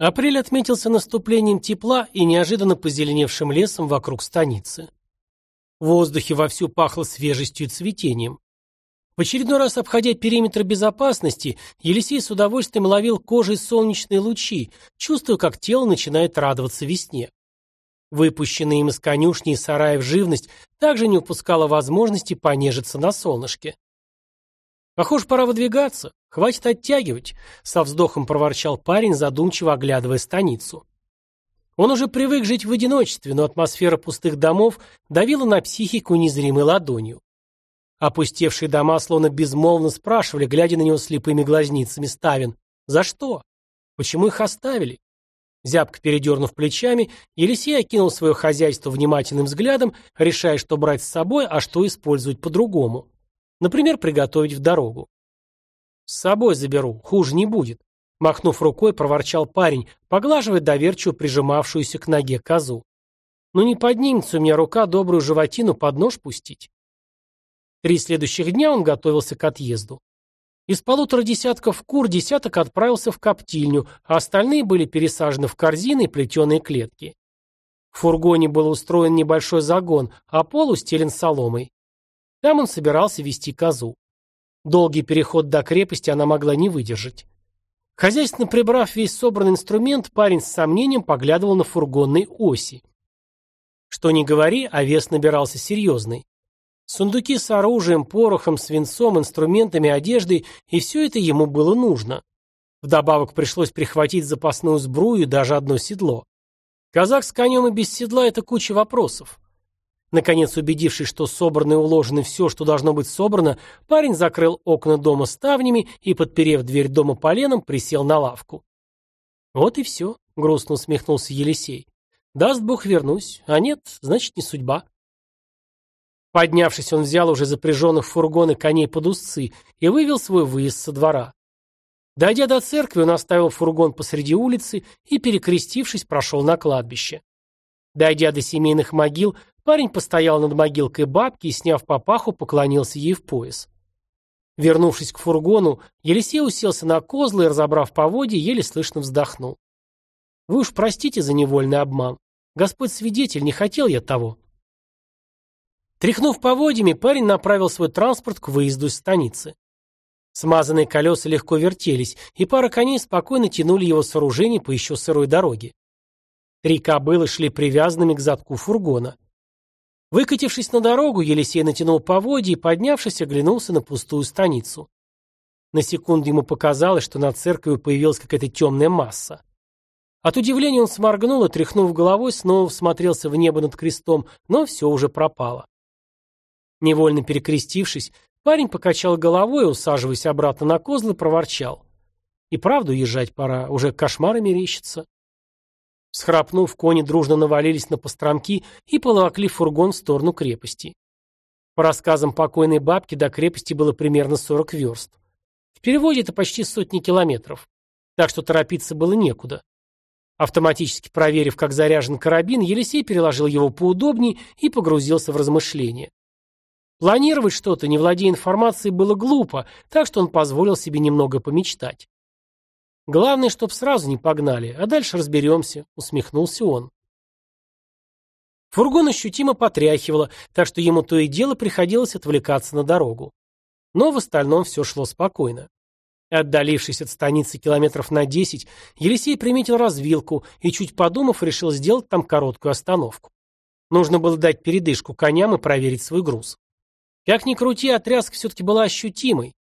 Апрель отметился наступлением тепла и неожиданно позеленевшим лесом вокруг станицы. В воздухе вовсю пахло свежестью и цветением. В очередной раз обходя периметр безопасности, Елисей с удовольствием ловил кожей солнечные лучи, чувствуя, как тело начинает радоваться весне. Выпущенная им из конюшни и сараев живность также не упускала возможности понежиться на солнышке. «Похоже, пора выдвигаться. Хватит оттягивать», — со вздохом проворчал парень, задумчиво оглядывая станицу. Он уже привык жить в одиночестве, но атмосфера пустых домов давила на психику незримой ладонью. Опустевшие дома словно безмолвно спрашивали, глядя на него слепыми глазницами Ставин, «За что? Почему их оставили?» Зябко передернув плечами, Елисей окинул свое хозяйство внимательным взглядом, решая, что брать с собой, а что использовать по-другому. Например, приготовить в дорогу. «С собой заберу, хуже не будет», — махнув рукой, проворчал парень, поглаживая доверчиво прижимавшуюся к ноге козу. «Ну не поднимется у меня рука добрую животину под нож пустить». Три следующих дня он готовился к отъезду. Из полутора десятков кур десяток отправился в коптильню, а остальные были пересажены в корзины и плетеные клетки. В фургоне был устроен небольшой загон, а пол устелен соломой. Там он собирался вести козу. Долгий переход до крепости она могла не выдержать. Хозяйственно прибрав весь собранный инструмент, парень с сомнением поглядывал на фургонные оси. Что ни говори, а вес набирался серьезный. Сундуки с оружием, порохом, свинцом, инструментами, одеждой, и все это ему было нужно. Вдобавок пришлось прихватить запасную сбрую и даже одно седло. Казак с конем и без седла – это куча вопросов. Наконец, убедившись, что собрано и уложено все, что должно быть собрано, парень закрыл окна дома ставнями и, подперев дверь дома поленом, присел на лавку. «Вот и все», — грустно усмехнулся Елисей. «Даст Бог вернусь, а нет, значит, не судьба». Поднявшись, он взял уже запряженных в фургоны коней под узцы и вывел свой выезд со двора. Дойдя до церкви, он оставил фургон посреди улицы и, перекрестившись, прошел на кладбище. Дойдя до семейных могил, Парень постоял над могилкой бабки и, сняв папаху, поклонился ей в пояс. Вернувшись к фургону, Елисей уселся на козлы и, разобрав поводья, еле слышно вздохнул. «Вы уж простите за невольный обман. Господь свидетель, не хотел я того». Тряхнув поводьями, парень направил свой транспорт к выезду из станицы. Смазанные колеса легко вертелись, и пара коней спокойно тянули его сооружение по еще сырой дороге. Три кобылы шли привязанными к задку фургона. Выкатившись на дорогу, Елисей натянул поводья и, поднявшись, оглянулся на пустую станицу. На секунду ему показалось, что над церковью появилась какая-то темная масса. От удивления он сморгнул и, тряхнув головой, снова всмотрелся в небо над крестом, но все уже пропало. Невольно перекрестившись, парень покачал головой усаживаясь обратно на козлы, проворчал. И правду езжать пора, уже кошмары мерещатся. Схрапнув, кони дружно навалились на постромки и поволокли фургон в сторону крепости. По рассказам покойной бабки, до крепости было примерно 40 верст. В переводе это почти сотни километров, так что торопиться было некуда. Автоматически проверив, как заряжен карабин, Елисей переложил его поудобнее и погрузился в размышления. Планировать что-то, не владея информацией, было глупо, так что он позволил себе немного помечтать. Главное, чтоб сразу не погнали, а дальше разберемся, усмехнулся он. Фургон ощутимо потряхивало, так что ему то и дело приходилось отвлекаться на дорогу. Но в остальном все шло спокойно. Отдалившись от станицы километров на десять, Елисей приметил развилку и, чуть подумав, решил сделать там короткую остановку. Нужно было дать передышку коням и проверить свой груз. Как ни крути, отрязка все-таки была ощутимой,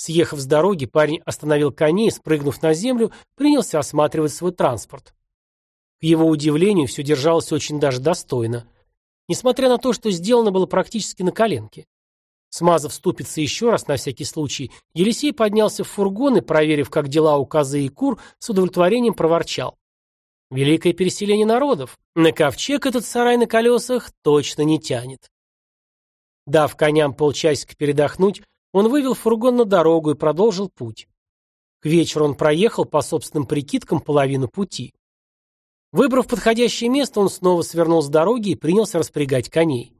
Съехав с дороги, парень остановил коней спрыгнув на землю, принялся осматривать свой транспорт. К его удивлению, все держалось очень даже достойно. Несмотря на то, что сделано было практически на коленке. Смазав ступицы еще раз на всякий случай, Елисей поднялся в фургон и, проверив, как дела у козы и кур, с удовлетворением проворчал. Великое переселение народов. На ковчег этот сарай на колесах точно не тянет. Дав коням полчасика передохнуть, он вывел фургон на дорогу и продолжил путь. К вечеру он проехал по собственным прикидкам половину пути. Выбрав подходящее место, он снова свернул с дороги и принялся распрягать коней.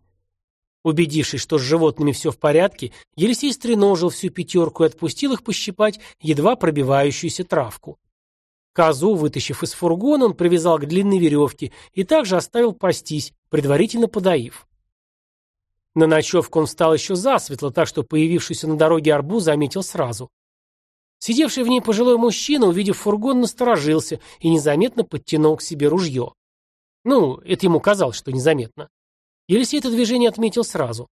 Убедившись, что с животными все в порядке, Елисей стреножил всю пятерку и отпустил их пощипать едва пробивающуюся травку. Козу, вытащив из фургона, он привязал к длинной веревке и также оставил пастись, предварительно подоив. На ночевку он встал еще засветло, так что появившийся на дороге арбуз заметил сразу. Сидевший в ней пожилой мужчина, увидев фургон, насторожился и незаметно подтянул к себе ружье. Ну, это ему казалось, что незаметно. Елисей это движение отметил сразу.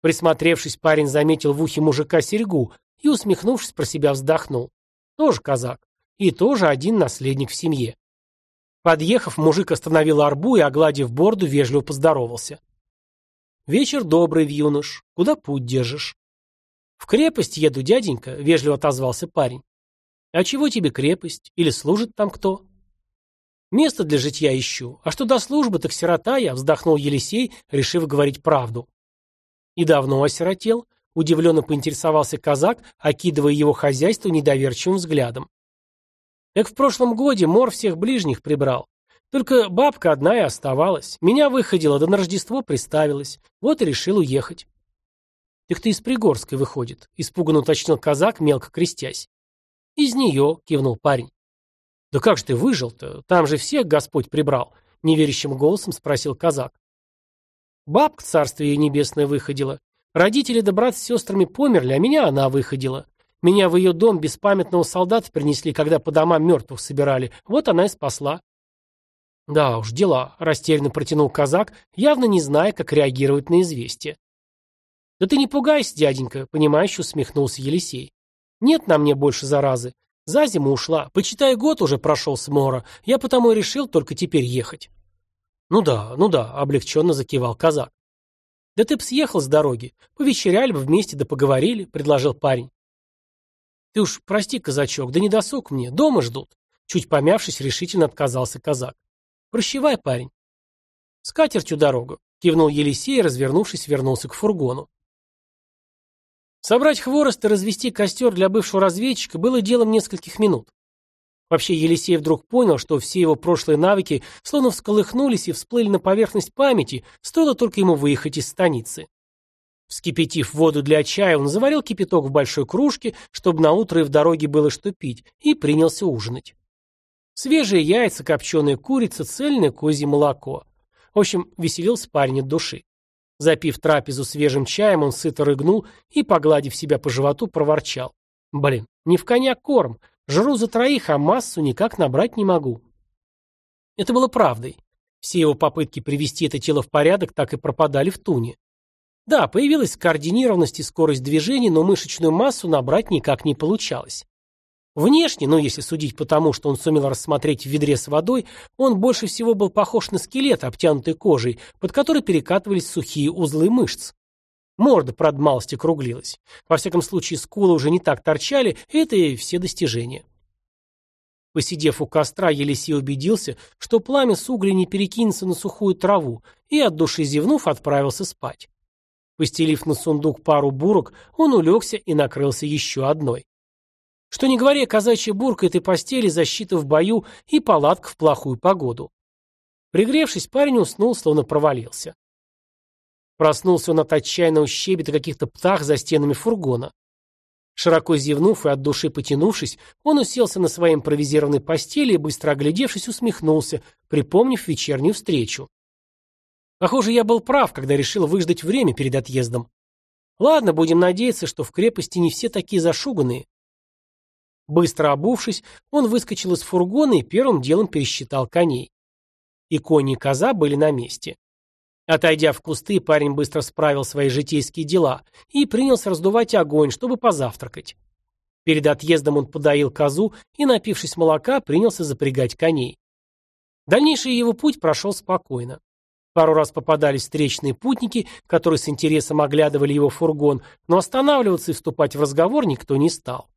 Присмотревшись, парень заметил в ухе мужика серьгу и, усмехнувшись, про себя вздохнул. Тоже казак. И тоже один наследник в семье. Подъехав, мужик остановил арбу и, огладив борду, вежливо поздоровался. «Вечер добрый, юнош. Куда путь держишь?» «В крепость еду, дяденька», — вежливо отозвался парень. «А чего тебе крепость? Или служит там кто?» «Место для житья ищу. А что до службы, так сирота я», — вздохнул Елисей, решив говорить правду. «И давно осиротел?» — удивленно поинтересовался казак, окидывая его хозяйство недоверчивым взглядом. Так в прошлом годе мор всех ближних прибрал. Только бабка одна и оставалась. Меня выходила, да на Рождество приставилась. Вот и решил уехать. Так ты из Пригорской, выходит, испуганно уточнил казак, мелко крестясь. Из нее, кивнул парень. Да как же ты выжил-то? Там же всех Господь прибрал, неверящим голосом спросил казак. Бабка, царствие ей небесное, выходила. Родители да брат с сестрами померли, а меня она выходила. Меня в ее дом беспамятного солдата принесли, когда по домам мертвых собирали. Вот она и спасла. Да уж, дела, растерянно протянул казак, явно не зная, как реагировать на известие. Да ты не пугайся, дяденька, понимающе усмехнулся Елисей. Нет на мне больше заразы. За зиму ушла. Почитай, год уже прошел с мора. Я потому и решил только теперь ехать. Ну да, ну да, облегченно закивал казак. Да ты б съехал с дороги. Повечеряли бы вместе да поговорили, предложил парень. «Ты уж прости, казачок, да не досуг мне, дома ждут». Чуть помявшись, решительно отказался казак. «Прощевай, парень». «С дорогу», — кивнул Елисей развернувшись, вернулся к фургону. Собрать хворост и развести костер для бывшего разведчика было делом нескольких минут. Вообще Елисей вдруг понял, что все его прошлые навыки словно всколыхнулись и всплыли на поверхность памяти, стоило только ему выехать из станицы. Вскипятив воду для чая, он заварил кипяток в большой кружке, чтобы на утро и в дороге было что пить, и принялся ужинать. Свежие яйца, копченая курица, цельное козье молоко. В общем, веселился парень от души. Запив трапезу свежим чаем, он сыто рыгнул и, погладив себя по животу, проворчал. Блин, не в коня корм. Жру за троих, а массу никак набрать не могу. Это было правдой. Все его попытки привести это тело в порядок так и пропадали в туне. Да, появилась координированность и скорость движений, но мышечную массу набрать никак не получалось. Внешне, ну если судить по тому, что он сумел рассмотреть в ведре с водой, он больше всего был похож на скелет, обтянутый кожей, под которой перекатывались сухие узлы мышц. Морда, правда, малость округлилась. Во всяком случае, скулы уже не так торчали, это и все достижения. Посидев у костра, Елисей убедился, что пламя с угля не перекинется на сухую траву, и от души зевнув, отправился спать. Постелив на сундук пару бурок, он улегся и накрылся еще одной. Что не говоря, казачья бурка этой постели, защита в бою и палатка в плохую погоду. Пригревшись, парень уснул, словно провалился. Проснулся он от отчаянного щебета каких-то птах за стенами фургона. Широко зевнув и от души потянувшись, он уселся на своей импровизированной постели и, быстро оглядевшись, усмехнулся, припомнив вечернюю встречу. Похоже, я был прав, когда решил выждать время перед отъездом. Ладно, будем надеяться, что в крепости не все такие зашуганные. Быстро обувшись, он выскочил из фургона и первым делом пересчитал коней. И кони и коза были на месте. Отойдя в кусты, парень быстро справил свои житейские дела и принялся раздувать огонь, чтобы позавтракать. Перед отъездом он подоил козу и, напившись молока, принялся запрягать коней. Дальнейший его путь прошел спокойно. Пару раз попадались встречные путники, которые с интересом оглядывали его фургон, но останавливаться и вступать в разговор никто не стал.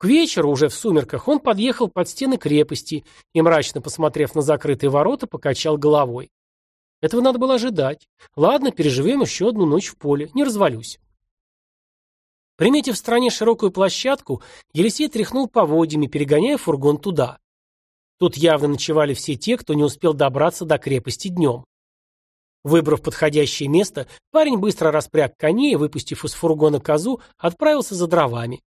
К вечеру, уже в сумерках, он подъехал под стены крепости и, мрачно посмотрев на закрытые ворота, покачал головой. Этого надо было ожидать. Ладно, переживем еще одну ночь в поле, не развалюсь. Приметив в стороне широкую площадку, Елисей тряхнул поводьями, перегоняя фургон туда. Тут явно ночевали все те, кто не успел добраться до крепости днем. Выбрав подходящее место, парень быстро распряг коней и, выпустив из фургона козу, отправился за дровами.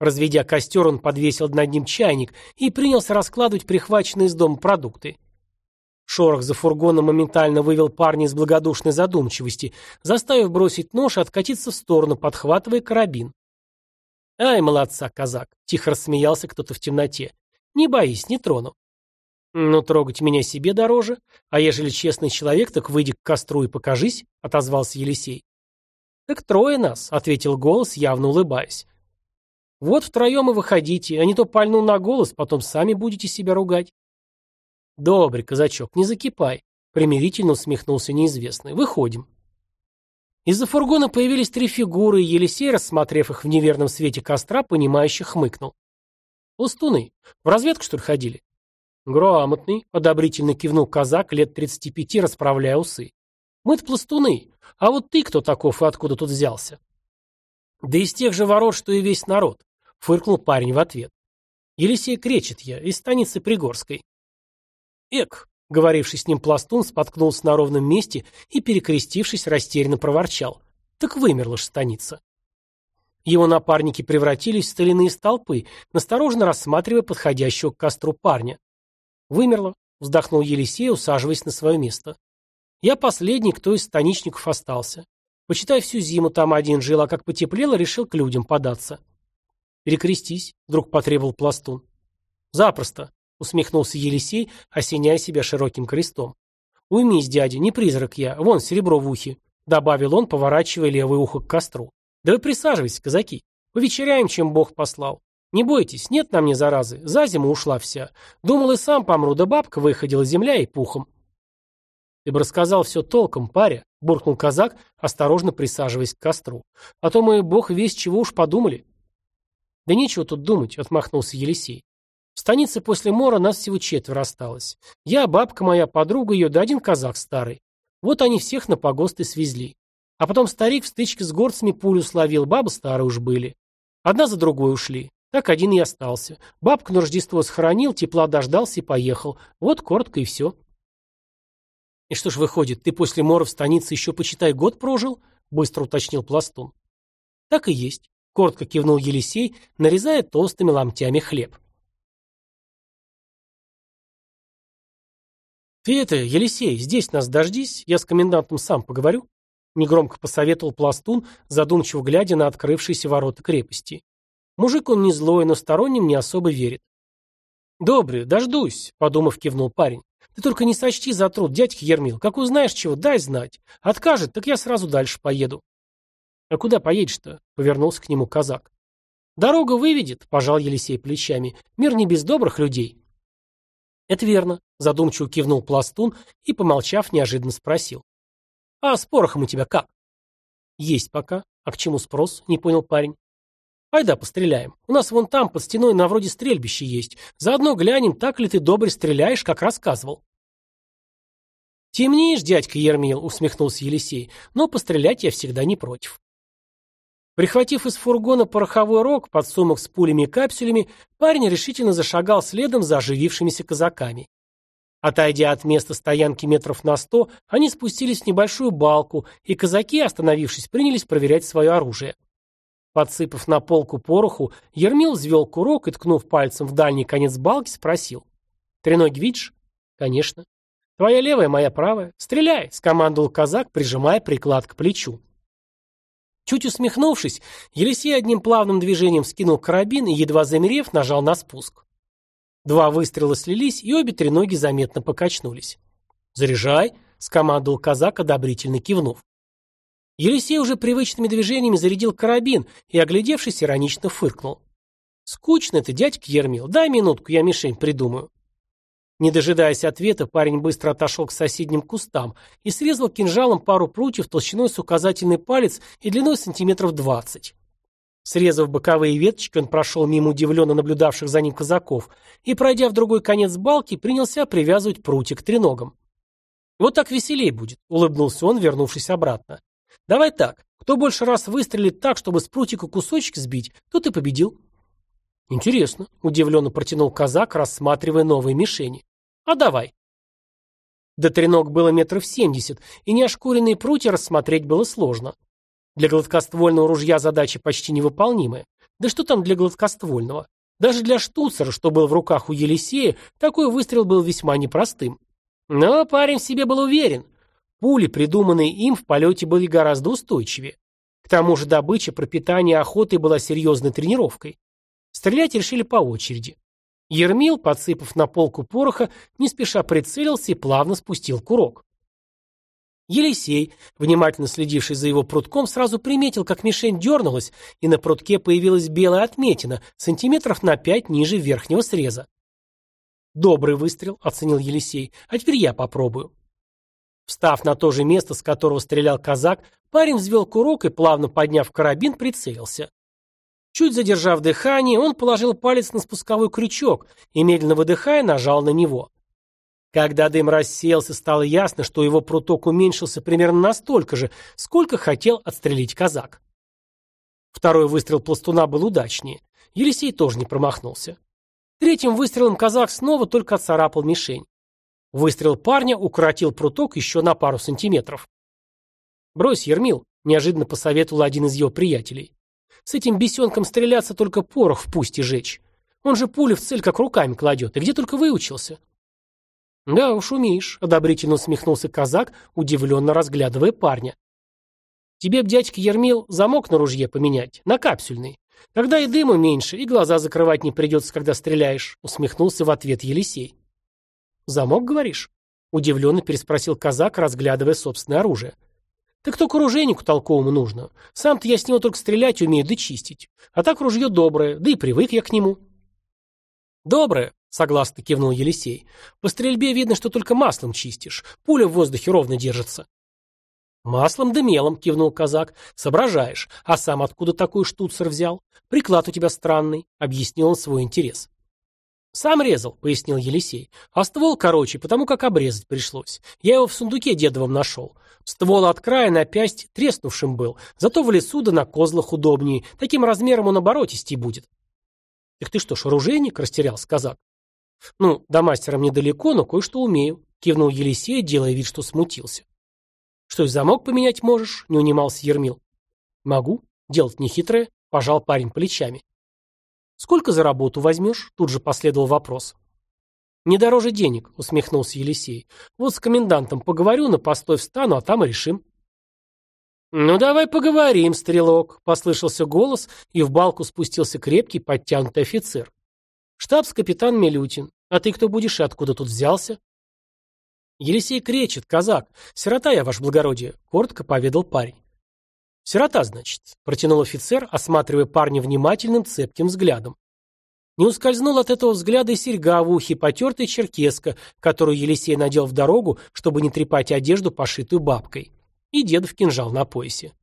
Разведя костер, он подвесил над ним чайник и принялся раскладывать прихваченные из дома продукты. Шорох за фургоном моментально вывел парня из благодушной задумчивости, заставив бросить нож и откатиться в сторону, подхватывая карабин. «Ай, молодца, казак!» — тихо рассмеялся кто-то в темноте. «Не боись, не трону». «Ну, трогать меня себе дороже, а ежели честный человек, так выйди к костру и покажись», — отозвался Елисей. «Так трое нас», — ответил голос, явно улыбаясь. «Вот втроем и выходите, а не то пальну на голос, потом сами будете себя ругать». «Добрый, казачок, не закипай», — примирительно усмехнулся неизвестный. «Выходим». Из-за фургона появились три фигуры, и Елисей, рассмотрев их в неверном свете костра, понимающе хмыкнул. «Пластуны. В разведку, что ли, ходили?» «Грамотный», — одобрительно кивнул казак лет тридцати пяти, расправляя усы. «Мы-то пластуны. А вот ты кто таков и откуда тут взялся?» «Да из тех же ворот, что и весь народ», — фыркнул парень в ответ. «Елисей кречет я, из станицы Пригорской. Эк, говоривший с ним пластун, споткнулся на ровном месте и, перекрестившись, растерянно проворчал. Так вымерла ж станица. Его напарники превратились в стальные столпы, настороженно рассматривая подходящего к костру парня. «Вымерла», — вздохнул Елисей, усаживаясь на свое место. «Я последний, кто из станичников остался. Почитай, всю зиму там один жил, а как потеплело, решил к людям податься». «Перекрестись», — вдруг потребовал пластун. «Запросто», усмехнулся Елисей, осеняя себя широким крестом. «Уймись, дядя, не призрак я, вон серебро в ухе», добавил он, поворачивая левое ухо к костру. «Да вы присаживайтесь, казаки. Повечеряем, чем Бог послал. Не бойтесь, нет на мне заразы, за зиму ушла вся. Думал и сам помру, да бабка выходила земля и пухом». «Ты бы рассказал все толком, паря», — буркнул казак, осторожно присаживаясь к костру. «А то мы, бог весь чего уж подумали». «Да нечего тут думать», — отмахнулся Елисей. В станице после мора нас всего четверо осталось. Я, бабка моя, подруга ее, да один казах старый. Вот они всех на погосты свезли. А потом старик в стычке с горцами пулю словил, бабы старые уж были. Одна за другой ушли. Так один и остался. Бабку на Рождество схоронил, тепла дождался и поехал. Вот коротко и все. И что ж выходит, ты после мора в станице еще, почитай, год прожил? Быстро уточнил Пластун. Так и есть. Коротко кивнул Елисей, нарезая толстыми ломтями хлеб. «Ты это, Елисей, здесь нас дождись, я с комендантом сам поговорю», негромко посоветовал пластун, задумчиво глядя на открывшиеся ворота крепости. Мужик он не злой, но сторонним не особо верит. «Добрый, дождусь», — подумав, кивнул парень. «Ты только не сочти за труд, дядька Ермил. Как узнаешь чего, дай знать. Откажет, так я сразу дальше поеду». «А куда поедешь-то?» — повернулся к нему казак. «Дорога выведет», — пожал Елисей плечами. «Мир не без добрых людей». «Это верно», — задумчиво кивнул пластун и, помолчав, неожиданно спросил. «А с порохом у тебя как?» «Есть пока. А к чему спрос?» — не понял парень. «Айда, постреляем. У нас вон там, под стеной, на вроде стрельбище есть. Заодно глянем, так ли ты добре стреляешь, как рассказывал». «Темнеешь, дядька Ермил», — усмехнулся Елисей, «но пострелять я всегда не против». Прихватив из фургона пороховой рог, подсумок с пулями и капсулями, парень решительно зашагал следом за оживившимися казаками. Отойдя от места стоянки метров на сто, они спустились в небольшую балку, и казаки, остановившись, принялись проверять свое оружие. Подсыпав на полку пороху, Ермил взвел курок и, ткнув пальцем в дальний конец балки, спросил. «Треноги видишь?» «Конечно». «Твоя левая, моя правая. Стреляй!» — скомандовал казак, прижимая приклад к плечу. Чуть усмехнувшись, Елисей одним плавным движением скинул карабин и, едва замерев, нажал на спуск. Два выстрела слились, и обе треноги заметно покачнулись. «Заряжай!» — скомандовал казак, одобрительно кивнув. Елисей уже привычными движениями зарядил карабин и, оглядевшись, иронично фыркнул. «Скучно это, дядька Ермил. Дай минутку, я мишень придумаю». Не дожидаясь ответа, парень быстро отошел к соседним кустам и срезал кинжалом пару прутьев толщиной с указательный палец и длиной сантиметров двадцать. Срезав боковые веточки, он прошел мимо удивленно наблюдавших за ним казаков и, пройдя в другой конец балки, принялся привязывать прутья к треногам. «Вот так веселей будет», — улыбнулся он, вернувшись обратно. «Давай так. Кто больше раз выстрелит так, чтобы с прутика кусочек сбить, тот и победил». «Интересно», — удивленно протянул казак, рассматривая новые мишени. А давай. До треног было метров семьдесят, и неошкуренные прутья рассмотреть было сложно. Для гладкоствольного ружья задача почти невыполнимая. Да что там для гладкоствольного? Даже для штуцера, что был в руках у Елисея, такой выстрел был весьма непростым. Но парень в себе был уверен. Пули, придуманные им, в полете были гораздо устойчивее. К тому же добыча, пропитание охотой была серьезной тренировкой. Стрелять решили по очереди. Ермил, подсыпав на полку пороха, не спеша прицелился и плавно спустил курок. Елисей, внимательно следивший за его прутком, сразу приметил, как мишень дернулась, и на прутке появилась белая отметина, сантиметров на пять ниже верхнего среза. «Добрый выстрел», — оценил Елисей, — «а теперь я попробую». Встав на то же место, с которого стрелял казак, парень взвел курок и, плавно подняв карабин, прицелился. Чуть задержав дыхание, он положил палец на спусковой крючок и, медленно выдыхая, нажал на него. Когда дым рассеялся, стало ясно, что его пруток уменьшился примерно настолько же, сколько хотел отстрелить казак. Второй выстрел пластуна был удачнее. Елисей тоже не промахнулся. Третьим выстрелом казак снова только отцарапал мишень. Выстрел парня укоротил пруток еще на пару сантиметров. «Брось, Ермил», — неожиданно посоветовал один из его приятелей. «С этим бесенком стреляться только порох в пусти жечь. Он же пули в цель как руками кладет. И где только выучился?» «Да уж умеешь», — одобрительно усмехнулся казак, удивленно разглядывая парня. «Тебе б, дядька Ермил, замок на ружье поменять, на капсюльный. Тогда и дыма меньше, и глаза закрывать не придется, когда стреляешь», — усмехнулся в ответ Елисей. «Замок, говоришь?» — удивленно переспросил казак, разглядывая собственное оружие. «Так только оружейнику толковому нужно. Сам-то я с него только стрелять умею да чистить. А так ружье доброе, да и привык я к нему». «Доброе», — согласно кивнул Елисей. «По стрельбе видно, что только маслом чистишь. Пуля в воздухе ровно держится». «Маслом да мелом», — кивнул казак. «Соображаешь. А сам откуда такой штуцер взял? Приклад у тебя странный», — объяснил он свой интерес. «Сам резал», — пояснил Елисей. «А ствол короче, потому как обрезать пришлось. Я его в сундуке дедовом нашел. Ствол от края на пясть треснувшим был, зато в лесу да на козлах удобнее. Таким размером он оборотистей будет». «Так ты что ж, оружейник?» — растерялся казак. «Ну, до мастера мне далеко, но кое-что умею», — кивнул Елисей, делая вид, что смутился. «Что, и замок поменять можешь?» — не унимался Ермил. «Могу. Делать нехитрое», — пожал парень плечами. «Сколько за работу возьмешь?» — тут же последовал вопрос. «Не дороже денег», — усмехнулся Елисей. «Вот с комендантом поговорю, на постой встану, а там и решим». «Ну, давай поговорим, стрелок», — послышался голос, и в балку спустился крепкий, подтянутый офицер. «Штабс-капитан Милютин. А ты кто будешь и откуда тут взялся?» «Елисей кречет, казак. Сирота я, ваше благородие», — коротко поведал парень. «Сирота, значит», — протянул офицер, осматривая парня внимательным, цепким взглядом. Не ускользнул от этого взгляда и серьга в ухе, потертая черкеска, которую Елисей надел в дорогу, чтобы не трепать одежду, пошитую бабкой. И дедов кинжал на поясе.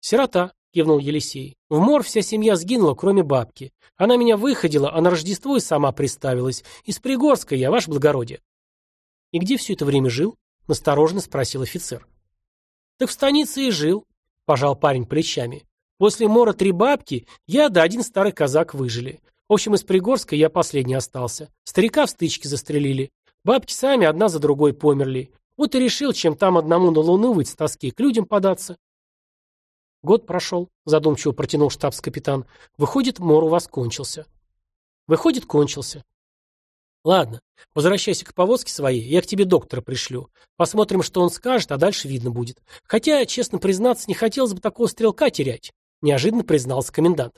«Сирота», кивнул Елисей. В мор вся семья сгинула, кроме бабки. Она меня выходила, а на Рождество и сама приставилась. Из Пригорска я, ваше благородие. И где все это время жил? Настороженно спросил офицер. Так в станице и жил, пожал парень плечами. После мора три бабки, я да один старый казак выжили. В общем, из Пригорска я последний остался. Старика в стычке застрелили. Бабки сами одна за другой померли. Вот и решил, чем там одному на луну выть с тоски, к людям податься. Год прошел, задумчиво протянул штабс-капитан. Выходит, мор у вас кончился. Выходит, кончился. Ладно, возвращайся к повозке своей, я к тебе доктора пришлю. Посмотрим, что он скажет, а дальше видно будет. Хотя, честно признаться, не хотелось бы такого стрелка терять, неожиданно признался комендант.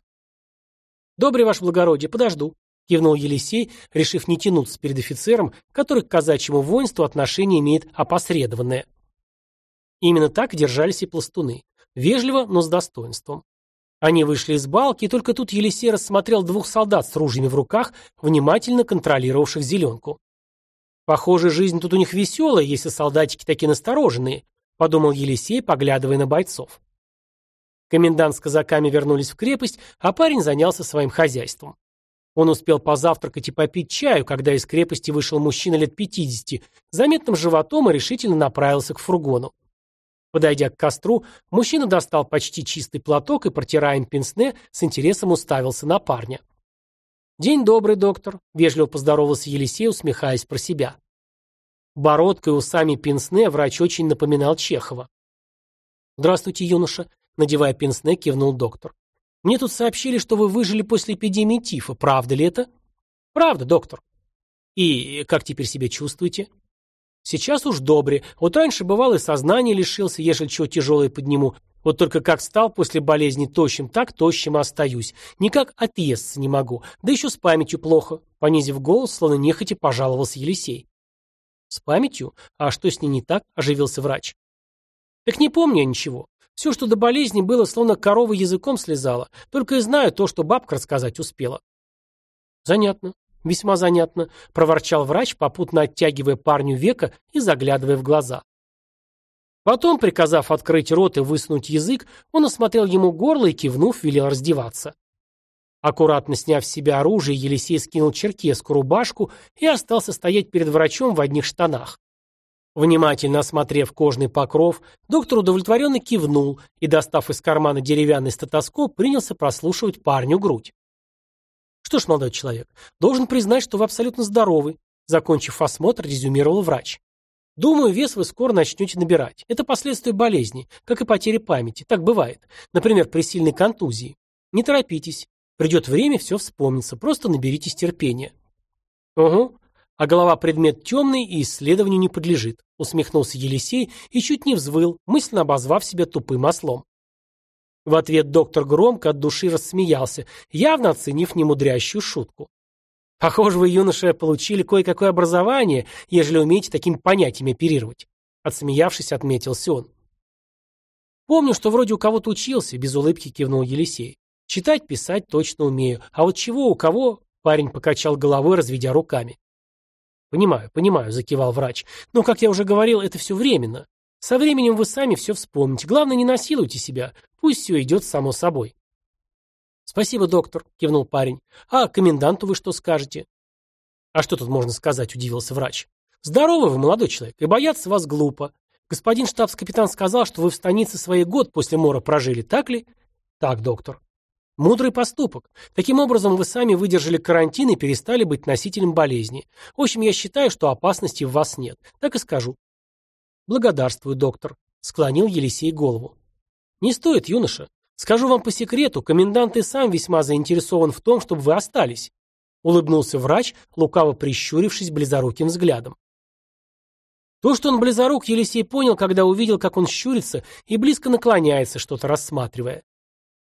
Добрый ваше благородие, подожду, кивнул Елисей, решив не тянуться перед офицером, который к казачьему воинству отношение имеет опосредованное. Именно так держались и пластуны. Вежливо, но с достоинством. Они вышли из балки, и только тут Елисей рассмотрел двух солдат с ружьями в руках, внимательно контролировавших зеленку. «Похоже, жизнь тут у них веселая, если солдатики такие настороженные», — подумал Елисей, поглядывая на бойцов. Комендант с казаками вернулись в крепость, а парень занялся своим хозяйством. Он успел позавтракать и попить чаю, когда из крепости вышел мужчина лет пятидесяти, заметным животом и решительно направился к фургону. Подойдя к костру, мужчина достал почти чистый платок и, протирая им пенсне, с интересом уставился на парня. «День добрый, доктор», — вежливо поздоровался Елисей, усмехаясь про себя. Бородкой и усами пенсне врач очень напоминал Чехова. «Здравствуйте, юноша», — надевая пенсне, кивнул доктор. Мне тут сообщили, что вы выжили после эпидемии тифа. Правда ли это? Правда, доктор. И как теперь себя чувствуете? Сейчас уж добре. Вот раньше бывало и сознание лишился, ежели чего тяжелое подниму. Вот только как стал после болезни тощим, так тощим и остаюсь. Никак отъесться не могу. Да еще с памятью плохо. Понизив голос, словно нехотя пожаловался Елисей. С памятью? А что с ней не так? Оживился врач. Так не помню я ничего. Все, что до болезни было, словно корова языком слезала. Только и знаю то, что бабка рассказать успела. Занятно. Весьма занятно, проворчал врач, попутно оттягивая парню века и заглядывая в глаза. Потом, приказав открыть рот и высунуть язык, он осмотрел ему горло и, кивнув, велел раздеваться. Аккуратно сняв с себя оружие, Елисей скинул черкеску, рубашку и остался стоять перед врачом в одних штанах. Внимательно осмотрев кожный покров, доктор удовлетворенно кивнул и, достав из кармана деревянный стетоскоп, принялся прослушивать парню грудь. «Что ж, молодой человек, должен признать, что вы абсолютно здоровы», закончив осмотр, резюмировал врач. Думаю, вес вы скоро начнете набирать. Это последствия болезни, как и потери памяти. Так бывает. Например, при сильной контузии. Не торопитесь. Придет время, все вспомнится. Просто наберитесь терпения. Угу. А голова предмет темный и исследованию не подлежит. Усмехнулся Елисей и чуть не взвыл, мысленно обозвав себя тупым ослом. В ответ доктор громко от души рассмеялся, явно оценив немудрящую шутку. Похоже, вы, юноша, получили кое-какое образование, ежели умеете таким понятиями оперировать. Отсмеявшись, отметился он. Помню, что вроде у кого-то учился, без улыбки кивнул Елисей. Читать, писать точно умею. А вот чего, у кого? Парень покачал головой, разведя руками. Понимаю, понимаю, закивал врач. Но, как я уже говорил, это все временно. Со временем вы сами все вспомните. Главное, не насилуйте себя. Пусть все идет само собой. «Спасибо, доктор», — кивнул парень. «А коменданту вы что скажете?» «А что тут можно сказать?» — удивился врач. «Здоровы вы, молодой человек, и бояться вас глупо. Господин штабс-капитан сказал, что вы в станице своей год после мора прожили, так ли?» «Так, доктор». «Мудрый поступок. Таким образом, вы сами выдержали карантин и перестали быть носителем болезни. В общем, я считаю, что опасности в вас нет. Так и скажу». «Благодарствую, доктор», — склонил Елисей голову. «Не стоит, юноша. Скажу вам по секрету, комендант и сам весьма заинтересован в том, чтобы вы остались. Улыбнулся врач, лукаво прищурившись близоруким взглядом. То, что он близорук, Елисей понял, когда увидел, как он щурится и близко наклоняется, что-то рассматривая.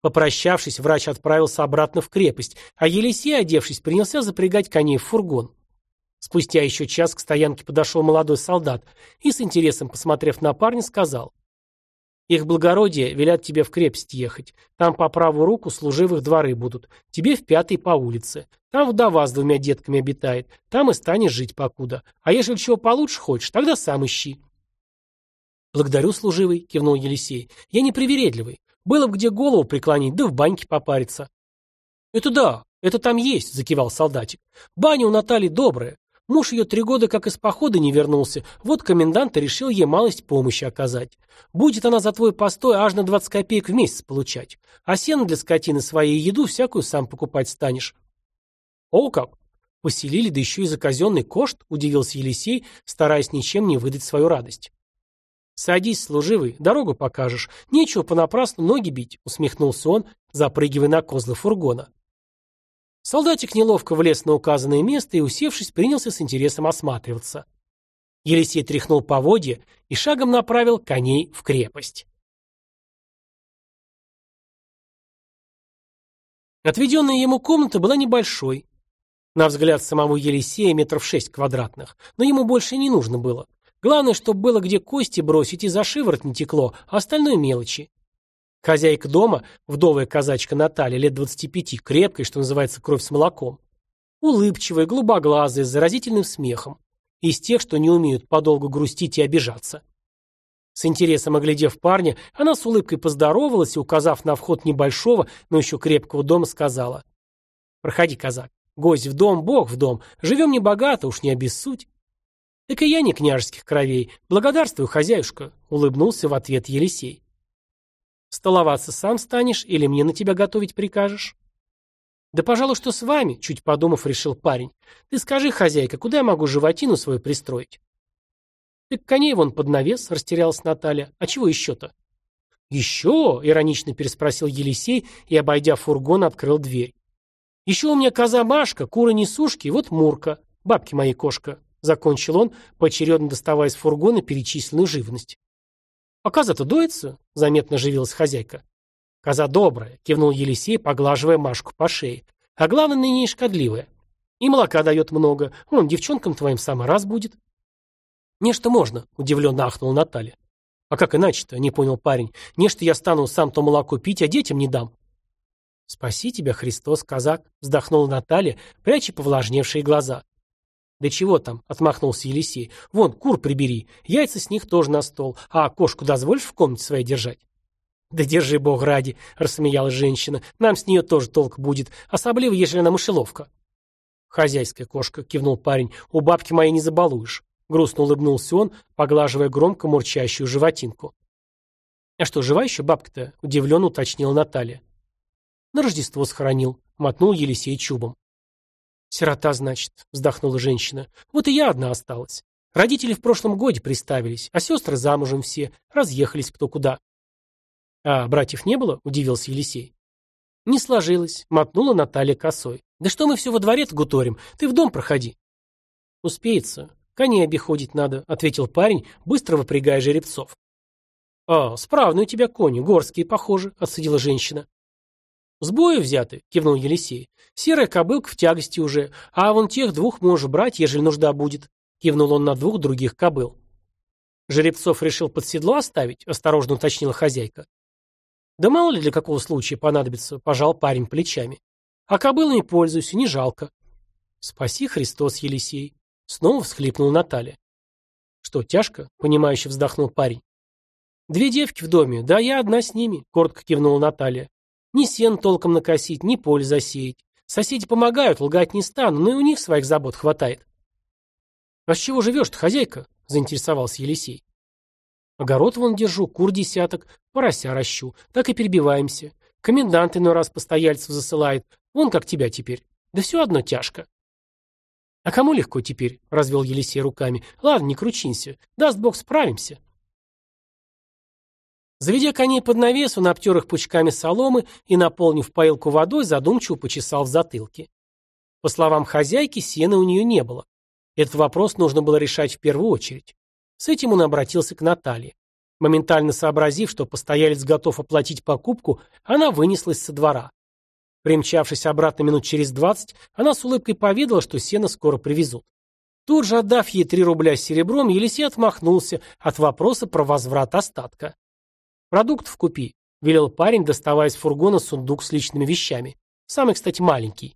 Попрощавшись, врач отправился обратно в крепость, а Елисей, одевшись, принялся запрягать коней в фургон. Спустя еще час к стоянке подошел молодой солдат и, с интересом посмотрев на парня, сказал их благородие велят тебе в крепость ехать. Там по правую руку служивых дворы будут. Тебе в пятый по улице. Там вдова с двумя детками обитает. Там и станешь жить покуда. А если чего получше хочешь, тогда сам ищи. Благодарю, служивый, кивнул Елисей. Я не привередливый. Было бы где голову преклонить, да в баньке попариться. Это да, это там есть, закивал солдатик. Баня у Натальи добрая. Муж ее три года как из похода не вернулся, вот комендант решил ей малость помощи оказать. Будет она за твой постой аж на 20 копеек в месяц получать. А сено для скотины своей еду всякую сам покупать станешь. О как! Поселили, да еще и за казенный кошт, удивился Елисей, стараясь ничем не выдать свою радость. «Садись, служивый, дорогу покажешь. Нечего понапрасну ноги бить», — усмехнулся он, запрыгивая на козлы фургона. Солдатик неловко влез на указанное место и, усевшись, принялся с интересом осматриваться. Елисей тряхнул поводья и шагом направил коней в крепость. Отведенная ему комната была небольшой. На взгляд самого Елисея метров шесть квадратных, но ему больше не нужно было. Главное, чтобы было где кости бросить и за шиворот не текло, а остальное мелочи. Хозяйка дома, вдовая казачка Наталья, лет 25, крепкая, что называется, кровь с молоком. Улыбчивая, голубоглазая, с заразительным смехом. Из тех, что не умеют подолгу грустить и обижаться. С интересом оглядев парня, она с улыбкой поздоровалась и, указав на вход небольшого, но еще крепкого дома, сказала. «Проходи, казак. Гость в дом, бог в дом. Живем не богато, уж не обессудь». «Так и я не княжеских кровей. Благодарствую, хозяюшка», — улыбнулся в ответ Елисей. Столоваться сам станешь или мне на тебя готовить прикажешь? Да, пожалуй, что с вами, чуть подумав, решил парень. Ты скажи, хозяйка, куда я могу животину свою пристроить? Так коней вон под навес, растерялась Наталья. А чего еще-то? «Еще?» — иронично переспросил Елисей и, обойдя фургон, открыл дверь. «Еще у меня коза Машка, куры несушки, вот Мурка, бабки моей кошка», — закончил он, поочередно доставая из фургона перечисленную живность. «А коза-то дуется?» — заметно оживилась хозяйка. «Коза добрая», — кивнул Елисей, поглаживая Машку по шее. «А главное, не шкодливая. И молока дает много. Он девчонкам твоим самый раз будет». «Нечто можно», — удивленно ахнула Наталья. «А как иначе-то?» — не понял парень. «Нечто я стану сам то молоко пить, а детям не дам». «Спаси тебя, Христос, казак», — вздохнула Наталья, пряча повлажневшие глаза. «Да чего там?» — отмахнулся Елисей. «Вон, кур прибери, яйца с них тоже на стол, а кошку дозволишь в комнате своей держать?» «Да держи бог ради», — рассмеялась женщина. «Нам с нее тоже толк будет, особливо, ежели она мышеловка». «Хозяйская кошка», — кивнул парень. «У бабки моей не забалуешь». Грустно улыбнулся он, поглаживая громко мурчащую животинку. «А что, жива еще бабка-то?» — удивленно уточнила Наталья. «На Рождество схоронил», — мотнул Елисей чубом. «Сирота, значит», — вздохнула женщина. «Вот и я одна осталась. Родители в прошлом годе приставились, а сестры замужем все, разъехались кто куда». «А братьев не было?» — удивился Елисей. «Не сложилось», — мотнула Наталья косой. «Да что мы все во дворе-то гуторим? Ты в дом проходи». «Успеется. Коней обиходить надо», — ответил парень, быстро выпрягая жеребцов. «А, справные у тебя кони, горские, похоже», — отсудила женщина. «С боя взяты», — кивнул Елисей. «Серая кобылка в тягости уже, а вон тех двух можешь брать, ежели нужда будет», — кивнул он на двух других кобыл. «Жеребцов решил под седло оставить?» — осторожно уточнила хозяйка. «Да мало ли для какого случая понадобится», — пожал парень плечами. «А кобылами пользуюсь, не жалко». «Спаси Христос, Елисей», — снова всхлипнула Наталья. «Что, тяжко?» — понимающе вздохнул парень. «Две девки в доме, да я одна с ними», — коротко кивнула Наталья. Ни сен толком накосить, ни поле засеять. Соседи помогают, лгать не стану, но и у них своих забот хватает. — А с чего живешь-то, хозяйка? — заинтересовался Елисей. — Огород вон держу, кур десяток, порося ращу. Так и перебиваемся. Комендант иной раз постояльцев засылает. Вон как тебя теперь. Да все одно тяжко. — А кому легко теперь? — развел Елисей руками. — Ладно, не кручинься. Даст Бог, справимся. Заведя коней под навес, он обтер их пучками соломы и, наполнив поилку водой, задумчиво почесал в затылке. По словам хозяйки, сена у нее не было. Этот вопрос нужно было решать в первую очередь. С этим он обратился к Наталье. Моментально сообразив, что постоялец готов оплатить покупку, она вынеслась со двора. Примчавшись обратно минут через двадцать, она с улыбкой поведала, что сено скоро привезут. Тут же, отдав ей три рубля серебром, Елисей отмахнулся от вопроса про возврат остатка. «Продуктов купи», — велел парень, доставая из фургона сундук с личными вещами. Самый, кстати, маленький.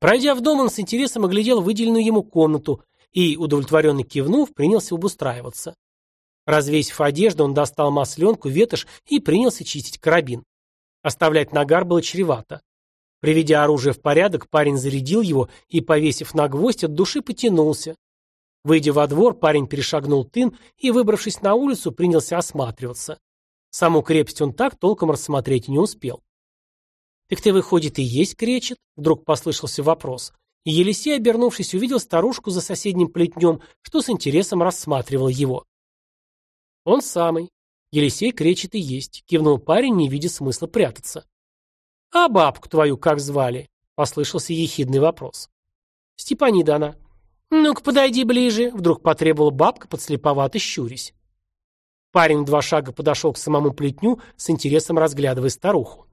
Пройдя в дом, он с интересом оглядел выделенную ему комнату и, удовлетворенно кивнув, принялся обустраиваться. Развесив одежду, он достал масленку, ветошь и принялся чистить карабин. Оставлять нагар было чревато. Приведя оружие в порядок, парень зарядил его и, повесив на гвоздь, от души потянулся, Выйдя во двор, парень перешагнул тын и, выбравшись на улицу, принялся осматриваться. Саму крепость он так толком рассмотреть не успел. «Так ты, выходит, и есть кречет?» — вдруг послышался вопрос. И Елисей, обернувшись, увидел старушку за соседним плетнем, что с интересом рассматривал его. «Он самый. Елисей кречет и есть», — кивнул парень, не видя смысла прятаться. «А бабку твою как звали?» — послышался ехидный вопрос. «Степанида она», «Ну-ка, подойди ближе», — вдруг потребовала бабка, подслеповато щурясь. Парень два шага подошел к самому плетню, с интересом разглядывая старуху.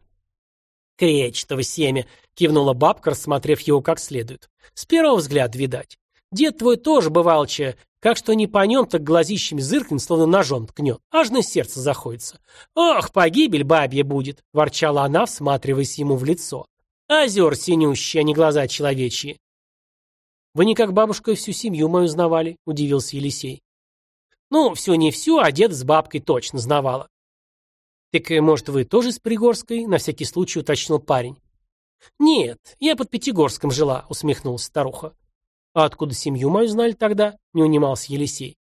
«Кречетово семя», — кивнула бабка, рассмотрев его как следует. «С первого взгляда, видать. Дед твой тоже бывал че, как что не по нем, так глазищами зыркнет, словно ножом ткнет. Аж на сердце заходится. Ох, погибель бабья будет», — ворчала она, всматриваясь ему в лицо. «Озер синющие, а не глаза человечьи. «Вы не как бабушка всю семью мою знавали», — удивился Елисей. «Ну, все не всю, а дед с бабкой точно знавала». «Так, э, может, вы тоже из Пригорской?» — на всякий случай уточнил парень. «Нет, я под Пятигорском жила», — усмехнулась старуха. «А откуда семью мою знали тогда?» — не унимался Елисей.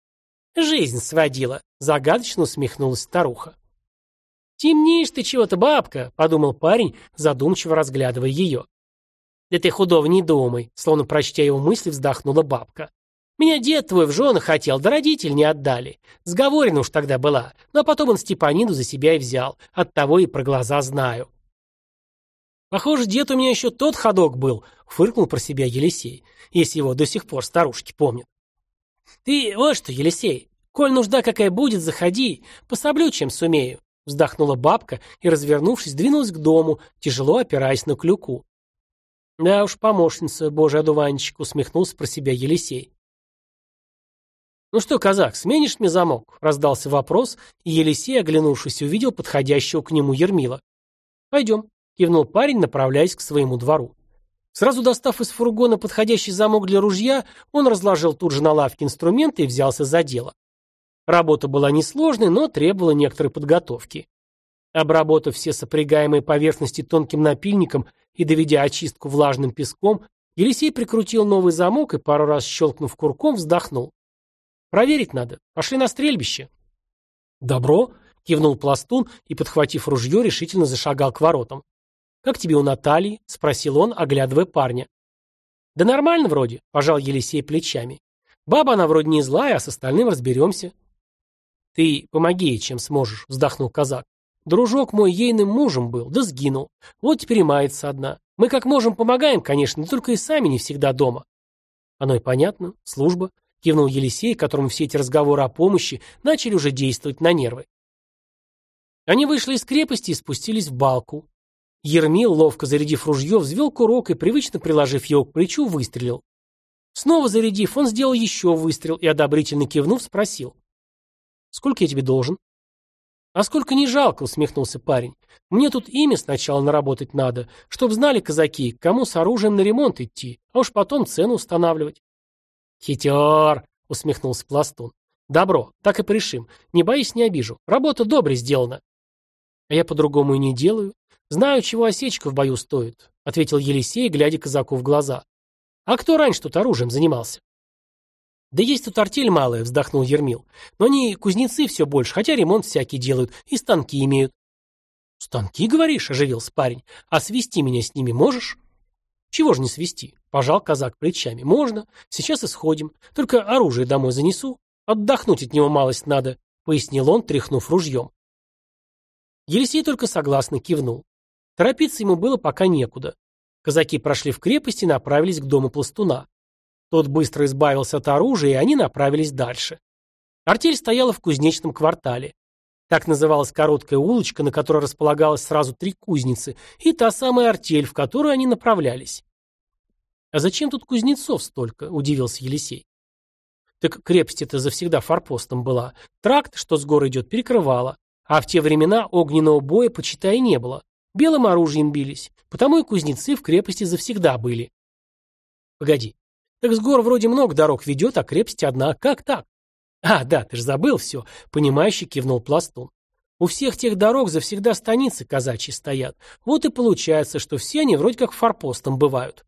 «Жизнь сводила», — загадочно усмехнулась старуха. «Темнишь ты чего-то, бабка», — подумал парень, задумчиво разглядывая ее. «Да худого не думай», словно прочтя его мысли, вздохнула бабка. Меня дед твой в жены хотел, да родитель не отдали. Сговорена уж тогда была, но потом он Степаниду за себя и взял. Оттого и про глаза знаю. Похоже, дед у меня еще тот ходок был, фыркнул про себя Елисей, если его до сих пор старушки помнят. Ты вот что, Елисей, коль нужда какая будет, заходи, пособлю, чем сумею. Вздохнула бабка и, развернувшись, двинулась к дому, тяжело опираясь на клюку. Да уж, помощница, божий одуванчик, усмехнулся про себя Елисей. «Ну что, казак, сменишь мне замок?» — раздался вопрос, и Елисей, оглянувшись, увидел подходящего к нему Ермила. «Пойдем», — кивнул парень, направляясь к своему двору. Сразу достав из фургона подходящий замок для ружья, он разложил тут же на лавке инструменты и взялся за дело. Работа была несложной, но требовала некоторой подготовки. Обработав все сопрягаемые поверхности тонким напильником и доведя очистку влажным песком, Елисей прикрутил новый замок и, пару раз щелкнув курком, вздохнул. Проверить надо. Пошли на стрельбище. Добро, кивнул пластун и, подхватив ружье, решительно зашагал к воротам. Как тебе у Натальи? спросил он, оглядывая парня. Да нормально вроде, пожал Елисей плечами. Баба она вроде не злая, а с остальным разберемся. Ты помоги ей, чем сможешь, вздохнул казак. Дружок мой ейным мужем был, да сгинул. Вот теперь и мается одна. Мы как можем помогаем, конечно, но только и сами не всегда дома. Оно и понятно, служба. Кивнул Елисей, которому все эти разговоры о помощи начали уже действовать на нервы. Они вышли из крепости и спустились в балку. Ермил, ловко зарядив ружье, взвел курок и, привычно приложив его к плечу, выстрелил. Снова зарядив, он сделал еще выстрел и, одобрительно кивнув, спросил. «Сколько я тебе должен?» «А сколько не жалко», — усмехнулся парень. «Мне тут имя сначала наработать надо, чтоб знали казаки, кому с оружием на ремонт идти, а уж потом цену устанавливать». «Хитер!» — усмехнулся Пластун. «Добро, так и порешим. Не боись, не обижу. Работа добре сделана». «А я по-другому и не делаю. Знаю, чего осечка в бою стоит», — ответил Елисей, глядя казаку в глаза. «А кто раньше тут оружием занимался?» «Да есть тут артель малая», — вздохнул Ермил. «Но они кузнецы все больше, хотя ремонт всякий делают, и станки имеют». «Станки, говоришь?» — оживился парень. «А свести меня с ними можешь?» «Чего же не свести?» Пожал казак плечами. Можно. Сейчас и сходим. Только оружие домой занесу. Отдохнуть от него малость надо, пояснил он, тряхнув ружьем. Елисей только согласно кивнул. Торопиться ему было пока некуда. Казаки прошли в крепость и направились к дому пластуна. Тот быстро избавился от оружия, и они направились дальше. Артель стояла в кузнечном квартале. Так называлась короткая улочка, на которой располагалось сразу три кузницы, и та самая артель, в которую они направлялись. «А зачем тут кузнецов столько?» – удивился Елисей. «Так крепость-то завсегда форпостом была. Тракт, что с гор идет, перекрывала. А в те времена огненного боя, почитай, не было. Белым оружием бились. Потому и кузнецы в крепости завсегда были». «Погоди. Так с гор вроде много дорог ведет, а крепость одна. Как так?» «А, да, ты же забыл все», — понимающе кивнул Пластун. «У всех тех дорог завсегда станицы казачьи стоят. Вот и получается, что все они вроде как форпостом бывают».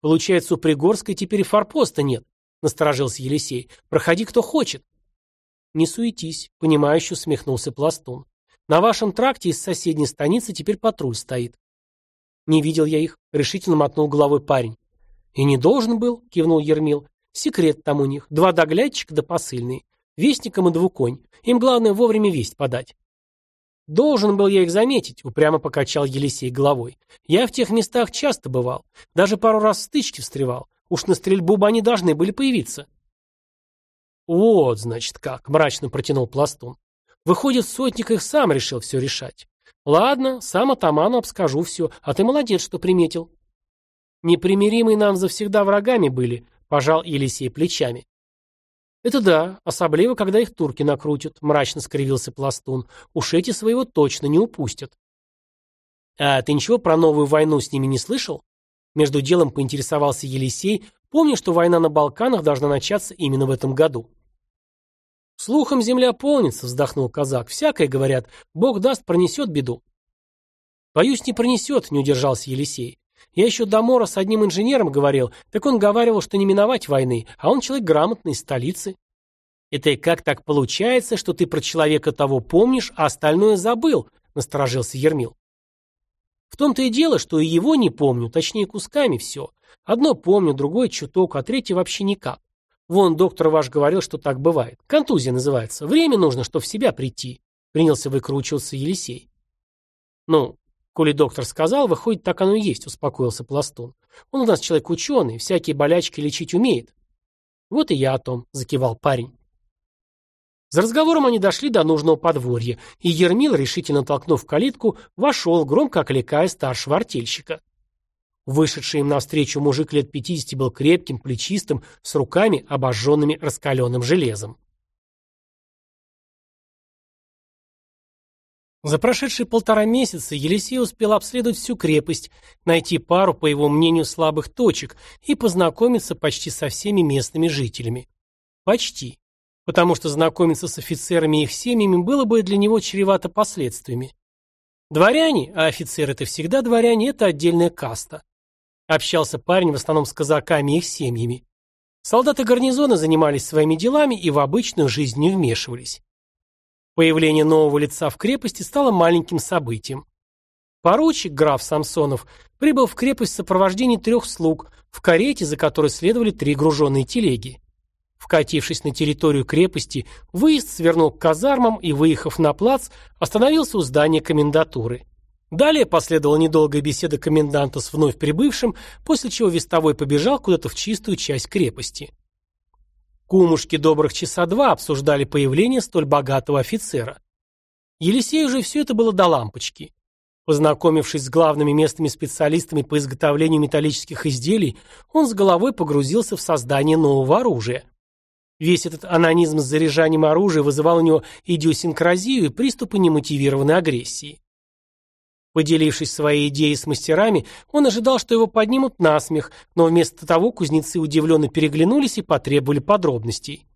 Получается, у Пригорской теперь форпоста нет, насторожился Елисей. Проходи, кто хочет. Не суетись, понимающе усмехнулся Пластун. На вашем тракте из соседней станицы теперь патруль стоит. Не видел я их, решительно мотнул головой парень. И не должен был, кивнул Ермил. Секрет там у них. Два доглядчика да посыльные. Вестником и двуконь. Им главное вовремя весть подать. «Должен был я их заметить», — упрямо покачал Елисей головой. «Я в тех местах часто бывал. Даже пару раз в стычки встревал. Уж на стрельбу бы они должны были появиться». «Вот, значит, как», — мрачно протянул Пластун. «Выходит, сотник их сам решил все решать. Ладно, сам атаману обскажу все, а ты молодец, что приметил». «Непримиримые нам завсегда врагами были», — пожал Елисей плечами. «Это да, особливо, когда их турки накрутят», — мрачно скривился Пластун. «Уж эти своего точно не упустят». «А ты ничего про новую войну с ними не слышал?» Между делом поинтересовался Елисей, помня, что война на Балканах должна начаться именно в этом году. «Слухом земля полнится», — вздохнул казак. «Всякое, говорят, Бог даст, пронесет беду». «Боюсь, не пронесет», — не удержался Елисей. Я еще до Мора с одним инженером говорил, так он говаривал, что не миновать войны, а он человек грамотный, из столицы. Это и как так получается, что ты про человека того помнишь, а остальное забыл, насторожился Ермил. В том-то и дело, что и его не помню, точнее кусками все. Одно помню, другое чуток, а третье вообще никак. Вон доктор ваш говорил, что так бывает. Контузия называется. Время нужно, чтобы в себя прийти. Принялся выкручиваться Елисей. Ну, коли доктор сказал, выходит, так оно и есть, успокоился Пластун. Он у нас человек ученый, всякие болячки лечить умеет. Вот и я о том, закивал парень. За разговором они дошли до нужного подворья, и Ермил, решительно толкнув калитку, вошел, громко окликая старшего артельщика. Вышедший им навстречу мужик лет пятидесяти был крепким, плечистым, с руками, обожженными раскаленным железом. За прошедшие полтора месяца Елисей успел обследовать всю крепость, найти пару, по его мнению, слабых точек и познакомиться почти со всеми местными жителями. Почти. Потому что знакомиться с офицерами и их семьями было бы для него чревато последствиями. Дворяне, а офицеры это всегда дворяне, это отдельная каста. Общался парень в основном с казаками и их семьями. Солдаты гарнизона занимались своими делами и в обычную жизнь не вмешивались. Появление нового лица в крепости стало маленьким событием. Поручик, граф Самсонов, прибыл в крепость в сопровождении трех слуг, в карете, за которой следовали три груженные телеги. Вкатившись на территорию крепости, выезд свернул к казармам и, выехав на плац, остановился у здания комендатуры. Далее последовала недолгая беседа коменданта с вновь прибывшим, после чего вестовой побежал куда-то в чистую часть крепости. Кумушки добрых часа два обсуждали появление столь богатого офицера. Елисею же все это было до лампочки. Познакомившись с главными местными специалистами по изготовлению металлических изделий, он с головой погрузился в создание нового оружия. Весь этот анонизм с заряжанием оружия вызывал у него идиосинкразию и приступы немотивированной агрессии. Поделившись своей идеей с мастерами, он ожидал, что его поднимут на смех, но вместо того кузнецы удивленно переглянулись и потребовали подробностей.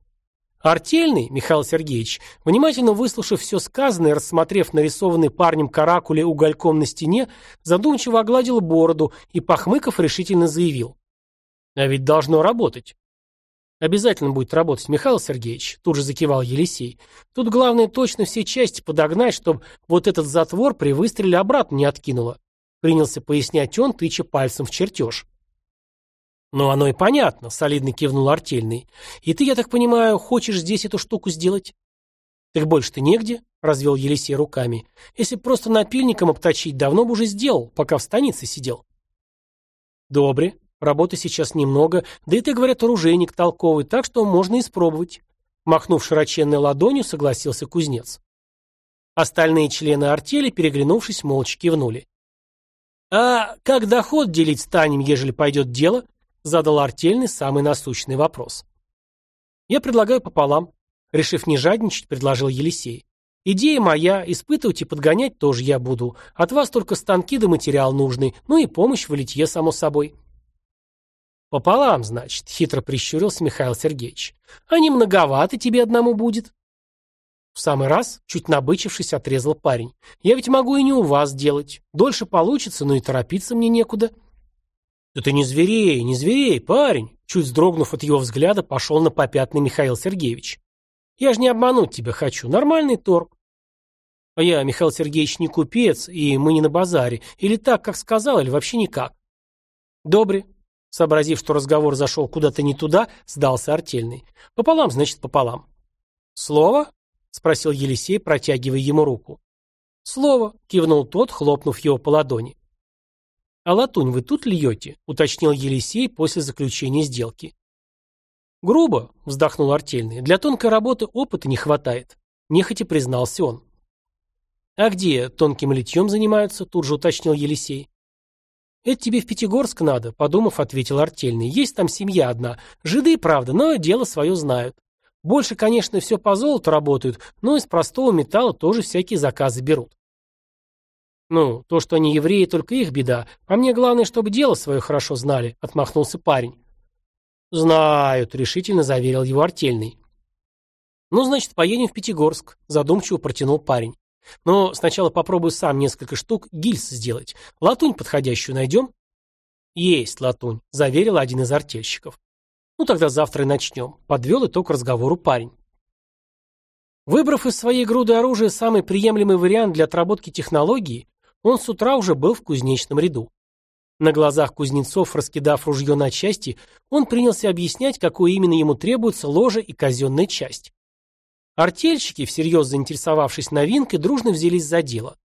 Артельный, Михаил Сергеевич, внимательно выслушав все сказанное, рассмотрев нарисованный парнем каракули угольком на стене, задумчиво огладил бороду и, похмыков, решительно заявил. «А ведь должно работать. Обязательно будет работать, Михаил Сергеевич, тут же закивал Елисей. Тут главное точно все части подогнать, чтобы вот этот затвор при выстреле обратно не откинуло. Принялся пояснять он, тыча пальцем в чертеж. «Ну, оно и понятно», — солидно кивнул артельный. «И ты, я так понимаю, хочешь здесь эту штуку сделать?» «Так больше-то негде», — развел Елисей руками. «Если просто напильником обточить, давно бы уже сделал, пока в станице сидел». «Добре», Работы сейчас немного, да и ты, говорят, оружейник толковый, так что можно испробовать. Махнув широченной ладонью, согласился кузнец. Остальные члены артели, переглянувшись, молча кивнули. «А как доход делить станем, ежели пойдет дело?» задал артельный самый насущный вопрос. «Я предлагаю пополам», решив не жадничать, предложил Елисей. «Идея моя, испытывать и подгонять тоже я буду. От вас только станки да материал нужный, ну и помощь в литье, само собой». «Пополам, значит», — хитро прищурился Михаил Сергеевич. «А не многовато тебе одному будет?» В самый раз, чуть набычившись, отрезал парень. «Я ведь могу и не у вас делать. Дольше получится, но и торопиться мне некуда». «Да ты не зверей, не зверей, парень!» Чуть вздрогнув от его взгляда, пошел на попятный Михаил Сергеевич. «Я же не обмануть тебя хочу. Нормальный торг». «А я, Михаил Сергеевич, не купец, и мы не на базаре. Или так, как сказал, или вообще никак». «Добре. Сообразив, что разговор зашел куда-то не туда, сдался артельный. Пополам, значит, пополам. «Слово?» — спросил Елисей, протягивая ему руку. «Слово», — кивнул тот, хлопнув его по ладони. «А латунь вы тут льете?» — уточнил Елисей после заключения сделки. «Грубо», — вздохнул артельный, — «для тонкой работы опыта не хватает», — нехотя признался он. «А где тонким литьем занимаются?» — тут же уточнил Елисей. «Это тебе в Пятигорск надо», — подумав, ответил Артельный. «Есть там семья одна. Жиды, правда, но дело свое знают. Больше, конечно, все по золоту работают, но из простого металла тоже всякие заказы берут». «Ну, то, что они евреи, только их беда. А мне главное, чтобы дело свое хорошо знали», — отмахнулся парень. «Знают», — решительно заверил его Артельный. «Ну, значит, поедем в Пятигорск», — задумчиво протянул парень. Но сначала попробую сам несколько штук гильз сделать. Латунь подходящую найдем? Есть латунь, заверил один из артельщиков. Ну тогда завтра и начнем. Подвел итог разговору парень. Выбрав из своей груды оружия самый приемлемый вариант для отработки технологии, он с утра уже был в кузнечном ряду. На глазах кузнецов, раскидав ружье на части, он принялся объяснять, какое именно ему требуется ложе и казенная часть. Артельщики, всерьез заинтересовавшись новинкой, дружно взялись за дело.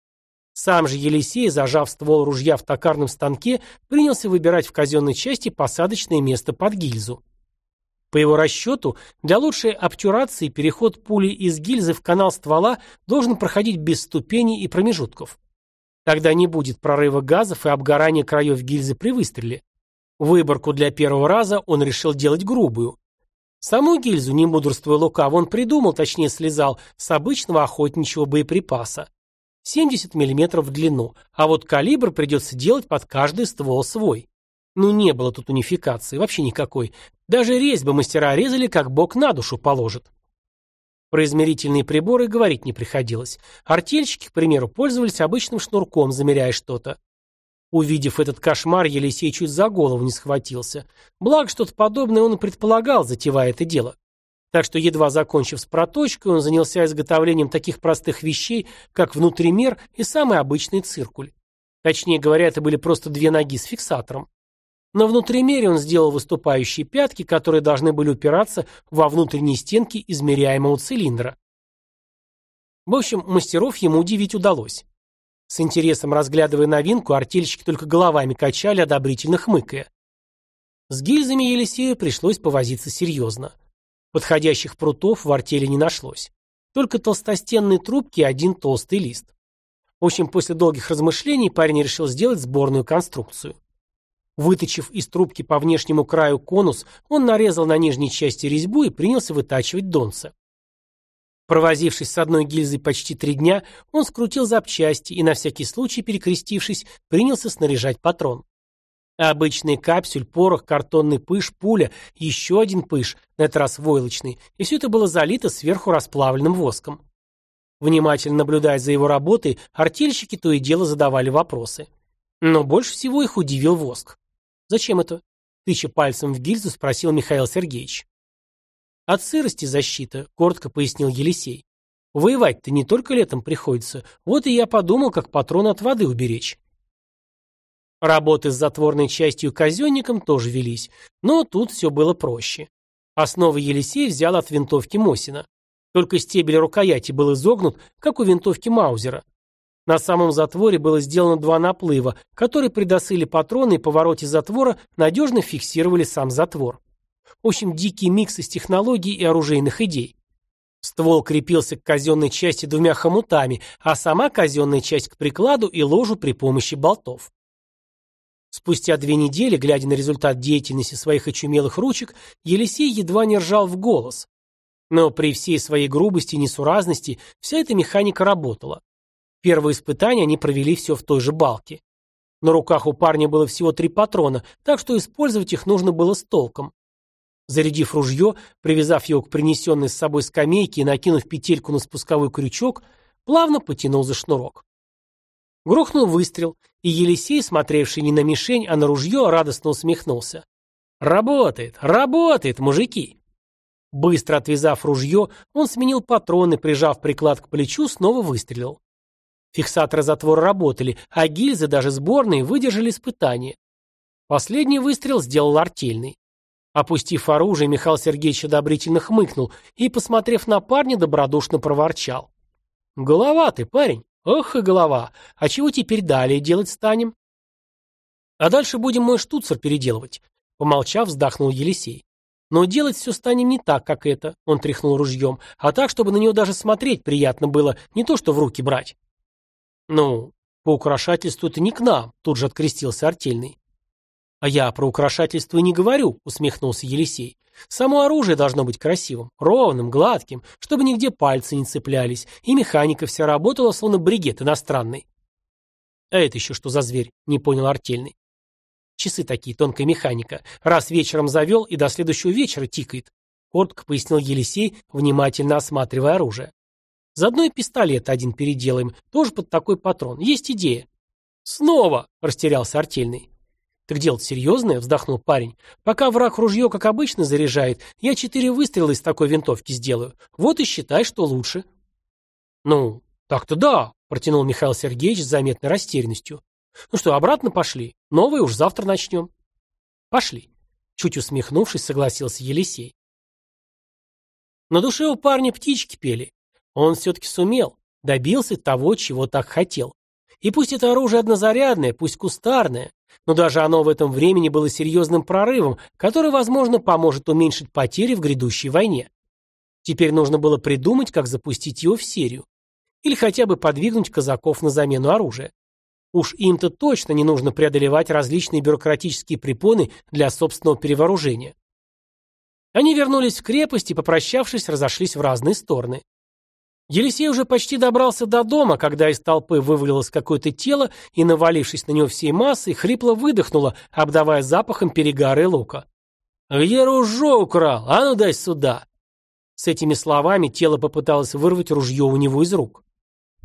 Сам же Елисей, зажав ствол ружья в токарном станке, принялся выбирать в казенной части посадочное место под гильзу. По его расчету, для лучшей обтюрации переход пули из гильзы в канал ствола должен проходить без ступеней и промежутков. Тогда не будет прорыва газов и обгорания краев гильзы при выстреле. Выборку для первого раза он решил делать грубую. Саму гильзу, не мудрствуя лукаво, он придумал, точнее слезал, с обычного охотничьего боеприпаса. 70 мм в длину, а вот калибр придется делать под каждый ствол свой. Ну не было тут унификации, вообще никакой. Даже резьбы мастера резали, как бог на душу положит. Про измерительные приборы говорить не приходилось. Артельщики, к примеру, пользовались обычным шнурком, замеряя что-то. Увидев этот кошмар, Елисей чуть за голову не схватился. Благо, что-то подобное он и предполагал, затевая это дело. Так что, едва закончив с проточкой, он занялся изготовлением таких простых вещей, как внутример и самый обычный циркуль. Точнее говоря, это были просто две ноги с фиксатором. На внутримере он сделал выступающие пятки, которые должны были упираться во внутренние стенки измеряемого цилиндра. В общем, мастеров ему удивить удалось. С интересом разглядывая новинку, артельщики только головами качали, одобрительно хмыкая. С гильзами Елисею пришлось повозиться серьезно. Подходящих прутов в артели не нашлось. Только толстостенные трубки и один толстый лист. В общем, после долгих размышлений парень решил сделать сборную конструкцию. Выточив из трубки по внешнему краю конус, он нарезал на нижней части резьбу и принялся вытачивать донца. Провозившись с одной гильзой почти три дня, он скрутил запчасти и, на всякий случай перекрестившись, принялся снаряжать патрон. Обычный капсюль, порох, картонный пыш, пуля, еще один пыш, на этот раз войлочный, и все это было залито сверху расплавленным воском. Внимательно наблюдая за его работой, артельщики то и дело задавали вопросы. Но больше всего их удивил воск. «Зачем это?» — тыча пальцем в гильзу, спросил Михаил Сергеевич. «От сырости защита», — коротко пояснил Елисей. «Воевать-то не только летом приходится. Вот и я подумал, как патрон от воды уберечь». Работы с затворной частью казенником тоже велись, но тут все было проще. Основы Елисей взял от винтовки Мосина. Только стебель рукояти был изогнут, как у винтовки Маузера. На самом затворе было сделано два наплыва, которые при досыле и повороте затвора надежно фиксировали сам затвор. В общем, дикий микс из технологий и оружейных идей. Ствол крепился к казенной части двумя хомутами, а сама казенная часть к прикладу и ложу при помощи болтов. Спустя две недели, глядя на результат деятельности своих очумелых ручек, Елисей едва не ржал в голос. Но при всей своей грубости и несуразности вся эта механика работала. Первое испытание они провели все в той же балке. На руках у парня было всего три патрона, так что использовать их нужно было с толком. Зарядив ружье, привязав его к принесенной с собой скамейке и накинув петельку на спусковой крючок, плавно потянул за шнурок. Грохнул выстрел, и Елисей, смотревший не на мишень, а на ружье, радостно усмехнулся. «Работает! Работает, мужики!» Быстро отвязав ружье, он сменил патроны, прижав приклад к плечу, снова выстрелил. Фиксаторы затвора работали, а гильзы, даже сборные, выдержали испытание. Последний выстрел сделал артельный. Опустив оружие, Михаил Сергеевич одобрительно хмыкнул и, посмотрев на парня, добродушно проворчал. «Голова ты, парень! Ох и голова! А чего теперь далее делать станем?» «А дальше будем мой штуцер переделывать», — помолчав, вздохнул Елисей. «Но делать все станем не так, как это», — он тряхнул ружьем, «а так, чтобы на него даже смотреть приятно было, не то что в руки брать». «Ну, по украшательству это не к нам», — тут же открестился артельный. «А я про украшательство не говорю», — усмехнулся Елисей. «Само оружие должно быть красивым, ровным, гладким, чтобы нигде пальцы не цеплялись, и механика вся работала, словно бригет иностранный». «А это еще что за зверь?» — не понял артельный. «Часы такие, тонкая механика. Раз вечером завел и до следующего вечера тикает», — коротко пояснил Елисей, внимательно осматривая оружие. Заодно и пистолет один переделаем, тоже под такой патрон. Есть идея. Снова, растерялся артельный. Так дело серьезное, вздохнул парень. Пока враг ружье, как обычно, заряжает, я четыре выстрела из такой винтовки сделаю. Вот и считай, что лучше. Ну, так-то да, протянул Михаил Сергеевич с заметной растерянностью. Ну что, обратно пошли? Новые уж завтра начнем. Пошли. Чуть усмехнувшись, согласился Елисей. На душе у парня птички пели. Он все-таки сумел, добился того, чего так хотел. И пусть это оружие однозарядное, пусть кустарное, но даже оно в этом времени было серьезным прорывом, который, возможно, поможет уменьшить потери в грядущей войне. Теперь нужно было придумать, как запустить его в серию. Или хотя бы подвигнуть казаков на замену оружия. Уж им-то точно не нужно преодолевать различные бюрократические препоны для собственного перевооружения. Они вернулись в крепость и, попрощавшись, разошлись в разные стороны. Елисей уже почти добрался до дома, когда из толпы вывалилось какое-то тело и, навалившись на него всей массой, хрипло выдохнуло, обдавая запахом перегара и лука. «Где ружье украл? А ну дай сюда!» С этими словами тело попыталось вырвать ружье у него из рук.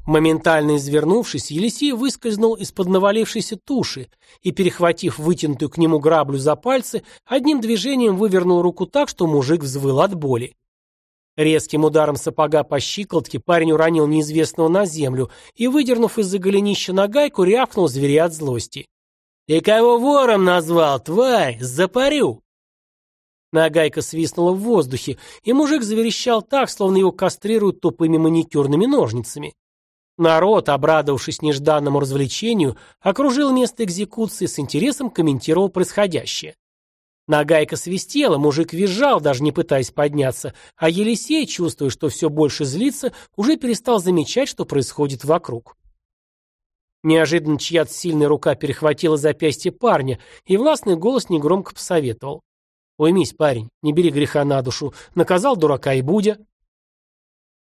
Моментально извернувшись, Елисей выскользнул из-под навалившейся туши и, перехватив вытянутую к нему граблю за пальцы, одним движением вывернул руку так, что мужик взвыл от боли. Резким ударом сапога по щиколотке парень уронил неизвестного на землю и, выдернув из-за голенища нагайку, рявкнул зверя от злости. «Ты кого вором назвал, тварь? Запарю!» Нагайка свистнула в воздухе, и мужик заверещал так, словно его кастрируют тупыми маникюрными ножницами. Народ, обрадовавшись нежданному развлечению, окружил место экзекуции с интересом комментировал происходящее. Нагайка свистела, мужик визжал, даже не пытаясь подняться, а Елисей, чувствуя, что все больше злится, уже перестал замечать, что происходит вокруг. Неожиданно чья-то сильная рука перехватила запястье парня, и властный голос негромко посоветовал. «Уймись, парень, не бери греха на душу. Наказал дурака и будя».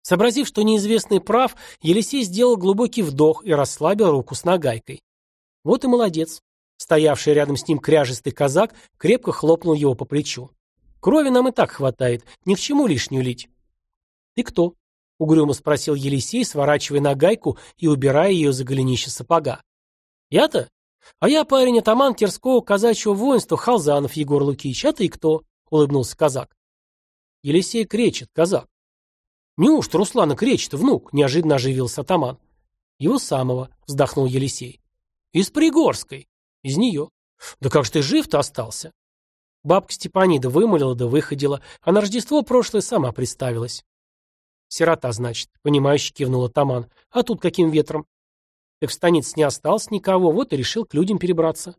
Сообразив, что неизвестный прав, Елисей сделал глубокий вдох и расслабил руку с нагайкой. Вот и молодец. Стоявший рядом с ним кряжистый казак крепко хлопнул его по плечу. «Крови нам и так хватает, ни к чему лишнюю лить». «Ты кто?» — угрюмо спросил Елисей, сворачивая на гайку и убирая ее за голенище сапога. «Я-то? А я парень атаман Терского казачьего воинства Халзанов Егор Лукич. А ты кто?» — улыбнулся казак. Елисей кречет, казак. «Неужто Руслана кречет, внук?» — неожиданно оживился атаман. «Его самого», — вздохнул Елисей. «Из Пригорской. Из нее. Да как же ты жив-то остался? Бабка Степанида вымолила да выходила, а на Рождество прошлое сама представилась. Сирота, значит, понимающе кивнула Таман. А тут каким ветром? Так в станице не осталось никого, вот и решил к людям перебраться.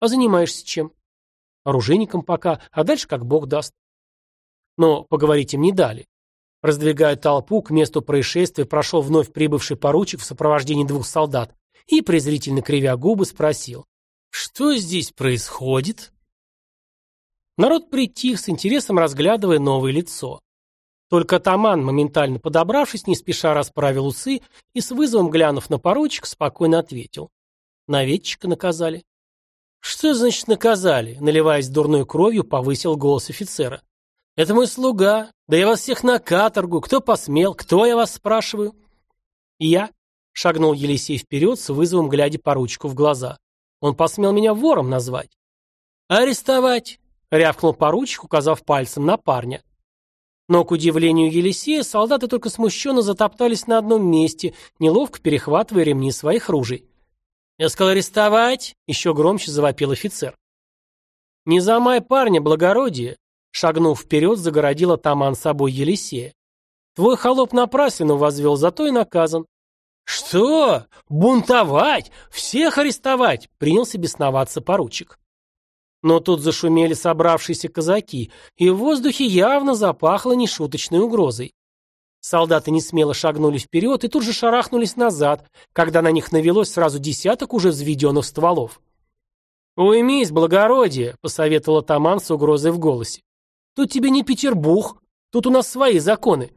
А занимаешься чем? Оружейником пока, а дальше как бог даст. Но поговорить им не дали. Раздвигая толпу, к месту происшествия прошел вновь прибывший поручик в сопровождении двух солдат и, презрительно кривя губы, спросил, «Что здесь происходит?» Народ притих, с интересом разглядывая новое лицо. Только атаман, моментально подобравшись, не спеша расправил усы и, с вызовом глянув на поручик, спокойно ответил. Наведчика наказали. «Что значит наказали?» Наливаясь дурной кровью, повысил голос офицера. «Это мой слуга. Да я вас всех на каторгу. Кто посмел? Кто, я вас спрашиваю?» «Я», Шагнул Елисей вперед, с вызовом глядя поручику в глаза. Он посмел меня вором назвать. «Арестовать!» — рявкнул поручик, указав пальцем на парня. Но, к удивлению Елисея, солдаты только смущенно затоптались на одном месте, неловко перехватывая ремни своих ружей. «Я сказал арестовать!» — еще громче завопил офицер. «Не замай парня, благородие!» — шагнув вперед, загородил атаман собой Елисея. «Твой холоп напрасленно возвел, зато и наказан. «Что? Бунтовать? Всех арестовать?» — принялся бесноваться поручик. Но тут зашумели собравшиеся казаки, и в воздухе явно запахло нешуточной угрозой. Солдаты несмело шагнули вперед и тут же шарахнулись назад, когда на них навелось сразу десяток уже взведенных стволов. «Уймись, благородие!» — посоветовал атаман с угрозой в голосе. «Тут тебе не Петербург, тут у нас свои законы».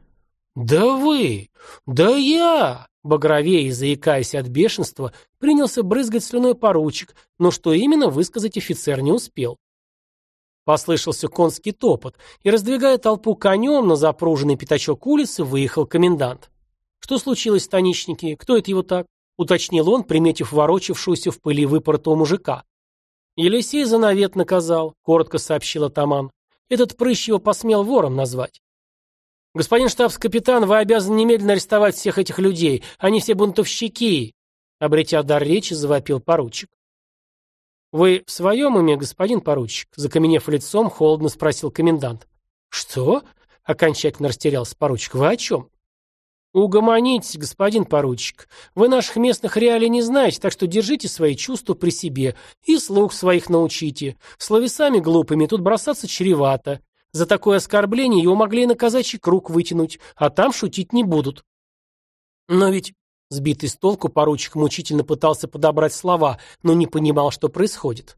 «Да вы! Да я!» Багровее и заикаясь от бешенства, принялся брызгать слюной поручик, но что именно высказать офицер не успел. Послышался конский топот, и, раздвигая толпу конем на запруженный пятачок улицы, выехал комендант. «Что случилось, станичники? Кто это его так?» — уточнил он, приметив ворочавшуюся в пыли выпоротого мужика. «Елисей за навет наказал», — коротко сообщил атаман. «Этот прыщ его посмел вором назвать». «Господин штабс-капитан, вы обязаны немедленно арестовать всех этих людей. Они все бунтовщики!» Обретя дар речи, завопил поручик. «Вы в своем уме, господин поручик?» Закаменев лицом, холодно спросил комендант. «Что?» — окончательно растерялся поручик. «Вы о чем?» «Угомонитесь, господин поручик. Вы наших местных реалий не знаете, так что держите свои чувства при себе и слух своих научите. Словесами глупыми тут бросаться чревато. За такое оскорбление его могли на казачий круг вытянуть, а там шутить не будут». «Но ведь Сбитый с толку, поручик мучительно пытался подобрать слова, но не понимал, что происходит.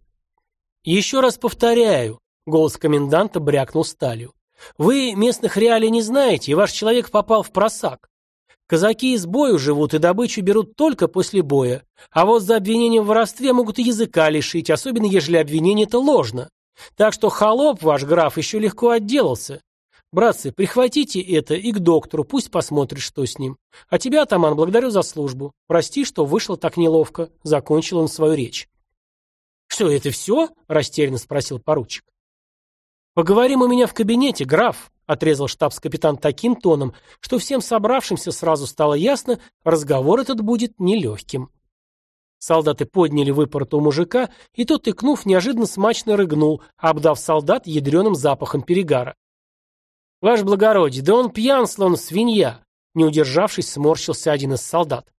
«Еще раз повторяю», — голос коменданта брякнул сталью. «Вы местных реалий не знаете, и ваш человек попал в просак. Казаки из бою живут и добычу берут только после боя, а вот за обвинение в воровстве могут и языка лишить, особенно ежели обвинение это ложно. Так что холоп ваш граф еще легко отделался. Братцы, прихватите это и к доктору, пусть посмотрит, что с ним. А тебя, атаман, благодарю за службу. Прости, что вышло так неловко. Закончил он свою речь. Что, это все? Растерянно спросил поручик. Поговорим у меня в кабинете, граф, отрезал штабс-капитан таким тоном, что всем собравшимся сразу стало ясно, разговор этот будет нелегким. Солдаты подняли выпоротого мужика, и тот, икнув, неожиданно смачно рыгнул, обдав солдат ядреным запахом перегара. «Ваше благородие, да он пьян, словно свинья!» Не удержавшись, сморщился один из солдат.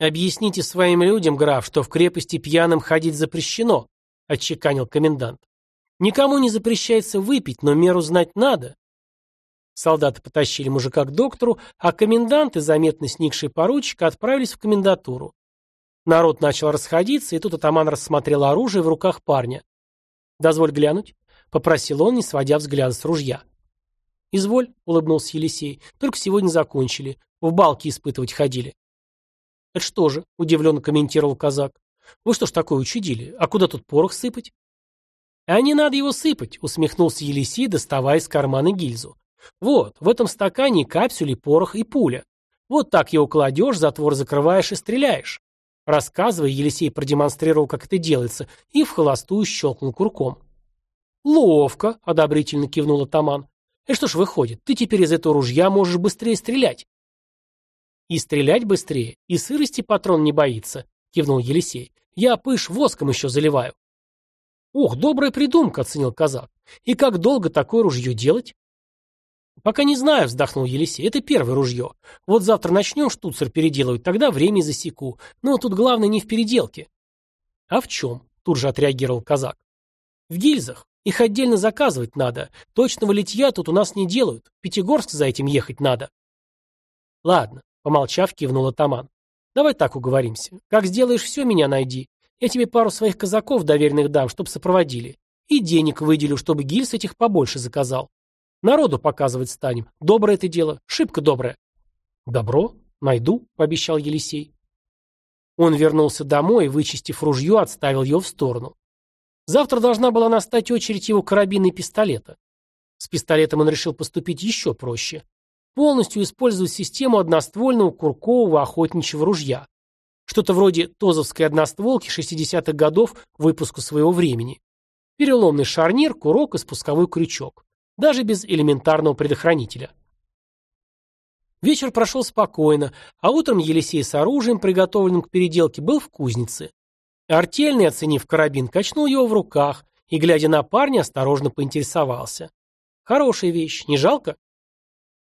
«Объясните своим людям, граф, что в крепости пьяным ходить запрещено», — отчеканил комендант. «Никому не запрещается выпить, но меру знать надо». Солдаты потащили мужика к доктору, а комендант и заметно сникший поручик отправились в комендатуру. Народ начал расходиться, и тут атаман рассмотрел оружие в руках парня. «Дозволь глянуть», — попросил он, не сводя взгляд с ружья. «Изволь», — улыбнулся Елисей, — «только сегодня закончили. В балки испытывать ходили». «Это что же?» — удивленно комментировал казак. «Вы что ж такое учудили? А куда тут порох сыпать?» «А не надо его сыпать», — усмехнулся Елисей, доставая из кармана гильзу. «Вот, в этом стакане капсюли, порох и пуля. Вот так его кладешь, затвор закрываешь и стреляешь». Рассказывая, Елисей продемонстрировал, как это делается, и в холостую щелкнул курком. «Ловко», — одобрительно кивнул атаман. И что ж выходит, ты теперь из этого ружья можешь быстрее стрелять. И стрелять быстрее, и сырости патрон не боится, кивнул Елисей. Я пыш воском еще заливаю. Ох, добрая придумка, оценил казак. И как долго такое ружье делать? Пока не знаю, вздохнул Елисей. Это первое ружье. Вот завтра начнем штуцер переделывать, тогда время засеку. Но тут главное не в переделке. А в чем? Тут же отреагировал казак. В гильзах. Их отдельно заказывать надо. Точного литья тут у нас не делают. В Пятигорск за этим ехать надо. Ладно, помолчав, кивнул атаман. Давай так уговоримся. Как сделаешь все, меня найди. Я тебе пару своих казаков доверенных дам, чтоб сопроводили. И денег выделю, чтобы гильз этих побольше заказал. Народу показывать станем. Доброе это дело, шибко доброе. Добро? Найду, пообещал Елисей. Он вернулся домой и, вычистив ружье, отставил его в сторону. Завтра должна была настать очередь его карабина и пистолета. С пистолетом он решил поступить еще проще. Полностью использовать систему одноствольного куркового охотничьего ружья. Что-то вроде тозовской одностволки 60-х годов выпуска своего времени. Переломный шарнир, курок и спусковой крючок. Даже без элементарного предохранителя. Вечер прошел спокойно, а утром Елисей с оружием, приготовленным к переделке, был в кузнице. Артельный, оценив карабин, качнул его в руках и, глядя на парня, осторожно поинтересовался. «Хорошая вещь, не жалко?»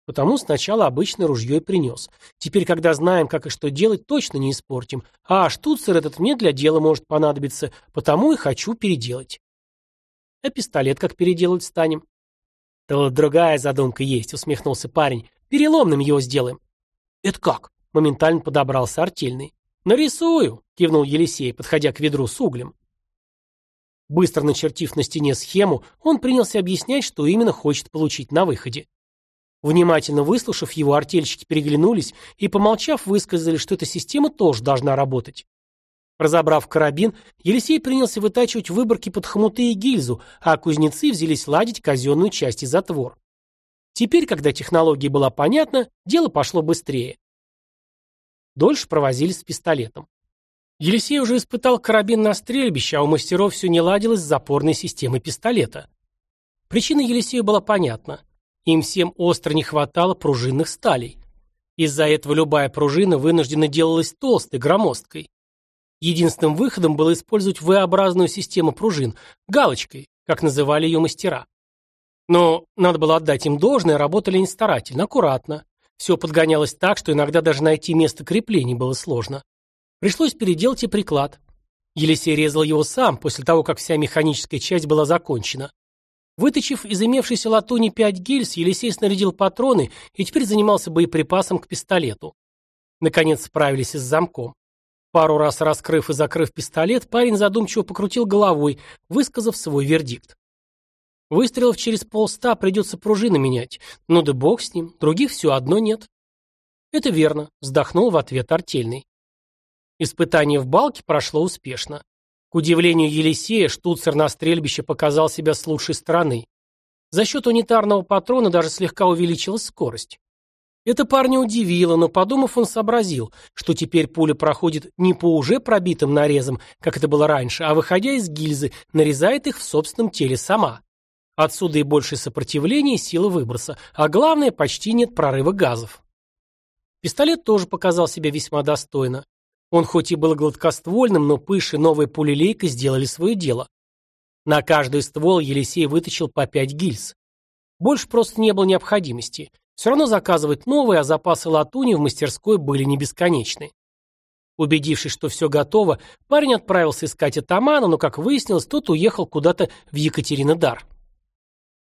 Потому сначала обычное ружье и принес. Теперь, когда знаем, как и что делать, точно не испортим. А штуцер этот мне для дела может понадобиться, потому и хочу переделать. А пистолет как переделать станем? Тут другая задумка есть, усмехнулся парень. Переломным его сделаем. Это как? Моментально подобрался артельный. «Нарисую», — кивнул Елисей, подходя к ведру с углем. Быстро начертив на стене схему, он принялся объяснять, что именно хочет получить на выходе. Внимательно выслушав его, артельщики переглянулись и, помолчав, высказали, что эта система тоже должна работать. Разобрав карабин, Елисей принялся вытачивать выборки под хомуты и гильзу, а кузнецы взялись ладить казенную часть и затвор. Теперь, когда технология была понятна, дело пошло быстрее. Дольше провозились с пистолетом. Елисей уже испытал карабин на стрельбище, а у мастеров все не ладилось с запорной системой пистолета. Причина Елисею была понятна. Им всем остро не хватало пружинных сталей. Из-за этого любая пружина вынуждена делалась толстой, громоздкой. Единственным выходом было использовать V-образную систему пружин, галочкой, как называли ее мастера. Но надо было отдать им должное, работали они старательно, аккуратно. Все подгонялось так, что иногда даже найти место крепления было сложно. Пришлось переделать и приклад. Елисей резал его сам, после того, как вся механическая часть была закончена. Выточив из имевшейся латуни пять гильз, Елисей снарядил патроны и теперь занимался боеприпасом к пистолету. Наконец справились и с замком. Пару раз раскрыв и закрыв пистолет, парень задумчиво покрутил головой, высказав свой вердикт. Выстрелов через полста придется пружины менять. Ну да бог с ним, других все одно нет. Это верно, вздохнул в ответ артельный. Испытание в балке прошло успешно. К удивлению Елисея, штуцер на стрельбище показал себя с лучшей стороны. За счет унитарного патрона даже слегка увеличилась скорость. Это парня удивило, но подумав, он сообразил, что теперь пуля проходит не по уже пробитым нарезам, как это было раньше, а выходя из гильзы, нарезает их в собственном теле сама. Отсюда и большее сопротивление и сила выброса, а главное, почти нет прорыва газов. Пистолет тоже показал себя весьма достойно. Он хоть и был гладкоствольным, но пыш и новая пулелейка сделали свое дело. На каждый ствол Елисей вытащил по пять гильз. Больше просто не было необходимости. Все равно заказывать новые, а запасы латуни в мастерской были не бесконечны. Убедившись, что все готово, парень отправился искать атамана, но, как выяснилось, тот уехал куда-то в Екатеринодар.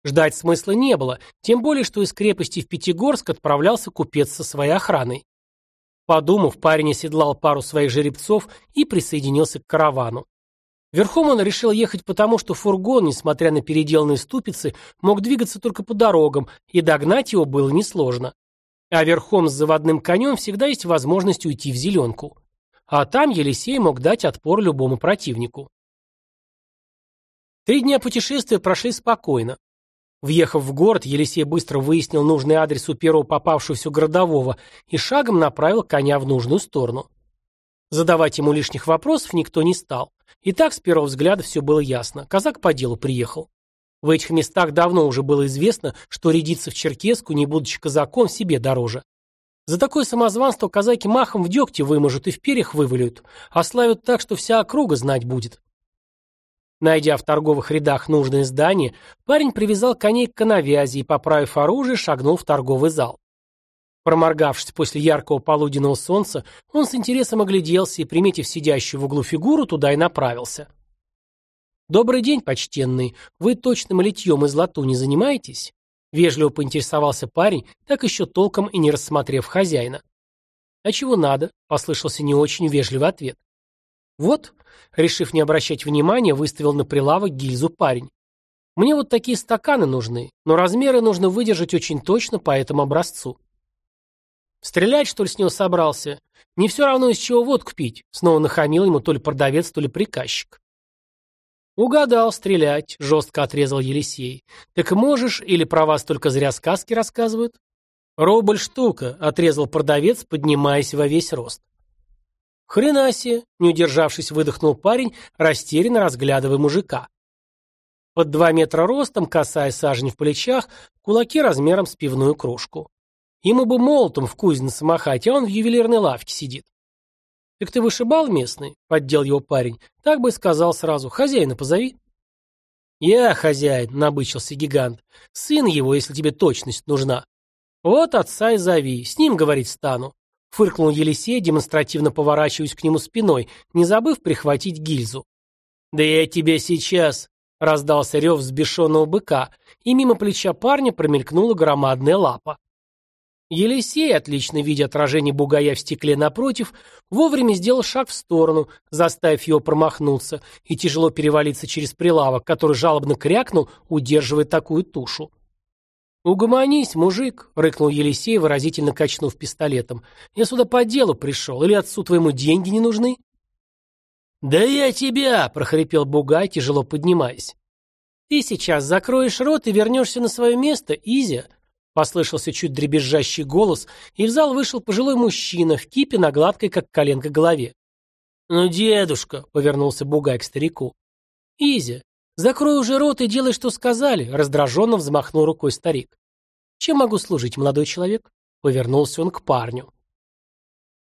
Ждать смысла не было, тем более, что из крепости в Пятигорск отправлялся купец со своей охраной. Подумав, парень оседлал пару своих жеребцов и присоединился к каравану. Верхом он решил ехать потому, что фургон, несмотря на переделанные ступицы, мог двигаться только по дорогам, и догнать его было несложно. А верхом с заводным конем всегда есть возможность уйти в зеленку. А там Елисей мог дать отпор любому противнику. Три дня путешествия прошли спокойно. Въехав в город, Елисей быстро выяснил нужный адрес у первого попавшегося городового и шагом направил коня в нужную сторону. Задавать ему лишних вопросов никто не стал. И так с первого взгляда все было ясно. Казак по делу приехал. В этих местах давно уже было известно, что рядиться в Черкеску, не будучи казаком, себе дороже. За такое самозванство казаки махом в дегте выможут и в перьях вывалят, а славят так, что вся округа знать будет. Найдя в торговых рядах нужное здание, парень привязал коней к коновязи и, поправив оружие, шагнул в торговый зал. Проморгавшись после яркого полуденного солнца, он с интересом огляделся и, приметив сидящую в углу фигуру, туда и направился. «Добрый день, почтенный. Вы точным литьем из латуни занимаетесь?» Вежливо поинтересовался парень, так еще толком и не рассмотрев хозяина. «А чего надо?» — послышался не очень вежливый ответ. «Вот», — решив не обращать внимания, выставил на прилавок гильзу парень. «Мне вот такие стаканы нужны, но размеры нужно выдержать очень точно по этому образцу». «Стрелять, что ли, с него собрался? Не все равно, из чего водку пить», — снова нахамил ему то ли продавец, то ли приказчик. «Угадал, стрелять», — жестко отрезал Елисей. «Так можешь, или про вас только зря сказки рассказывают?» «Рубль штука», — отрезал продавец, поднимаясь во весь рост. «Хрена себе!» — не удержавшись, выдохнул парень, растерянно разглядывая мужика. Под два метра ростом, касая сажень в плечах, кулаки размером с пивную кружку. Ему бы молотом в кузнице махать, а он в ювелирной лавке сидит. «Так ты вышибал местный?» — поддел его парень. «Так бы и сказал сразу. Хозяина позови». «Я хозяин», — набычился гигант. «Сын его, если тебе точность нужна». «Вот отца и зови. С ним, говорить, стану. Фыркнул Елисей, демонстративно поворачиваясь к нему спиной, не забыв прихватить гильзу. «Да я тебя сейчас!» — раздался рев взбешенного быка, и мимо плеча парня промелькнула громадная лапа. Елисей, отлично видя отражение бугая в стекле напротив, вовремя сделал шаг в сторону, заставив его промахнуться и тяжело перевалиться через прилавок, который жалобно крякнул, удерживая такую тушу. «Угомонись, мужик!» — рыкнул Елисей, выразительно качнув пистолетом. «Я сюда по делу пришел, или отцу твоему деньги не нужны?» «Да я тебя!» — прохрипел Бугай, тяжело поднимаясь. «Ты сейчас закроешь рот и вернешься на свое место, Изя!» Послышался чуть дребезжащий голос, и в зал вышел пожилой мужчина в кипе на гладкой, как коленка, голове. «Ну, дедушка!» — повернулся Бугай к старику. «Изя, «Закрой уже рот и делай, что сказали», — раздраженно взмахнул рукой старик. «Чем могу служить, молодой человек?» — повернулся он к парню.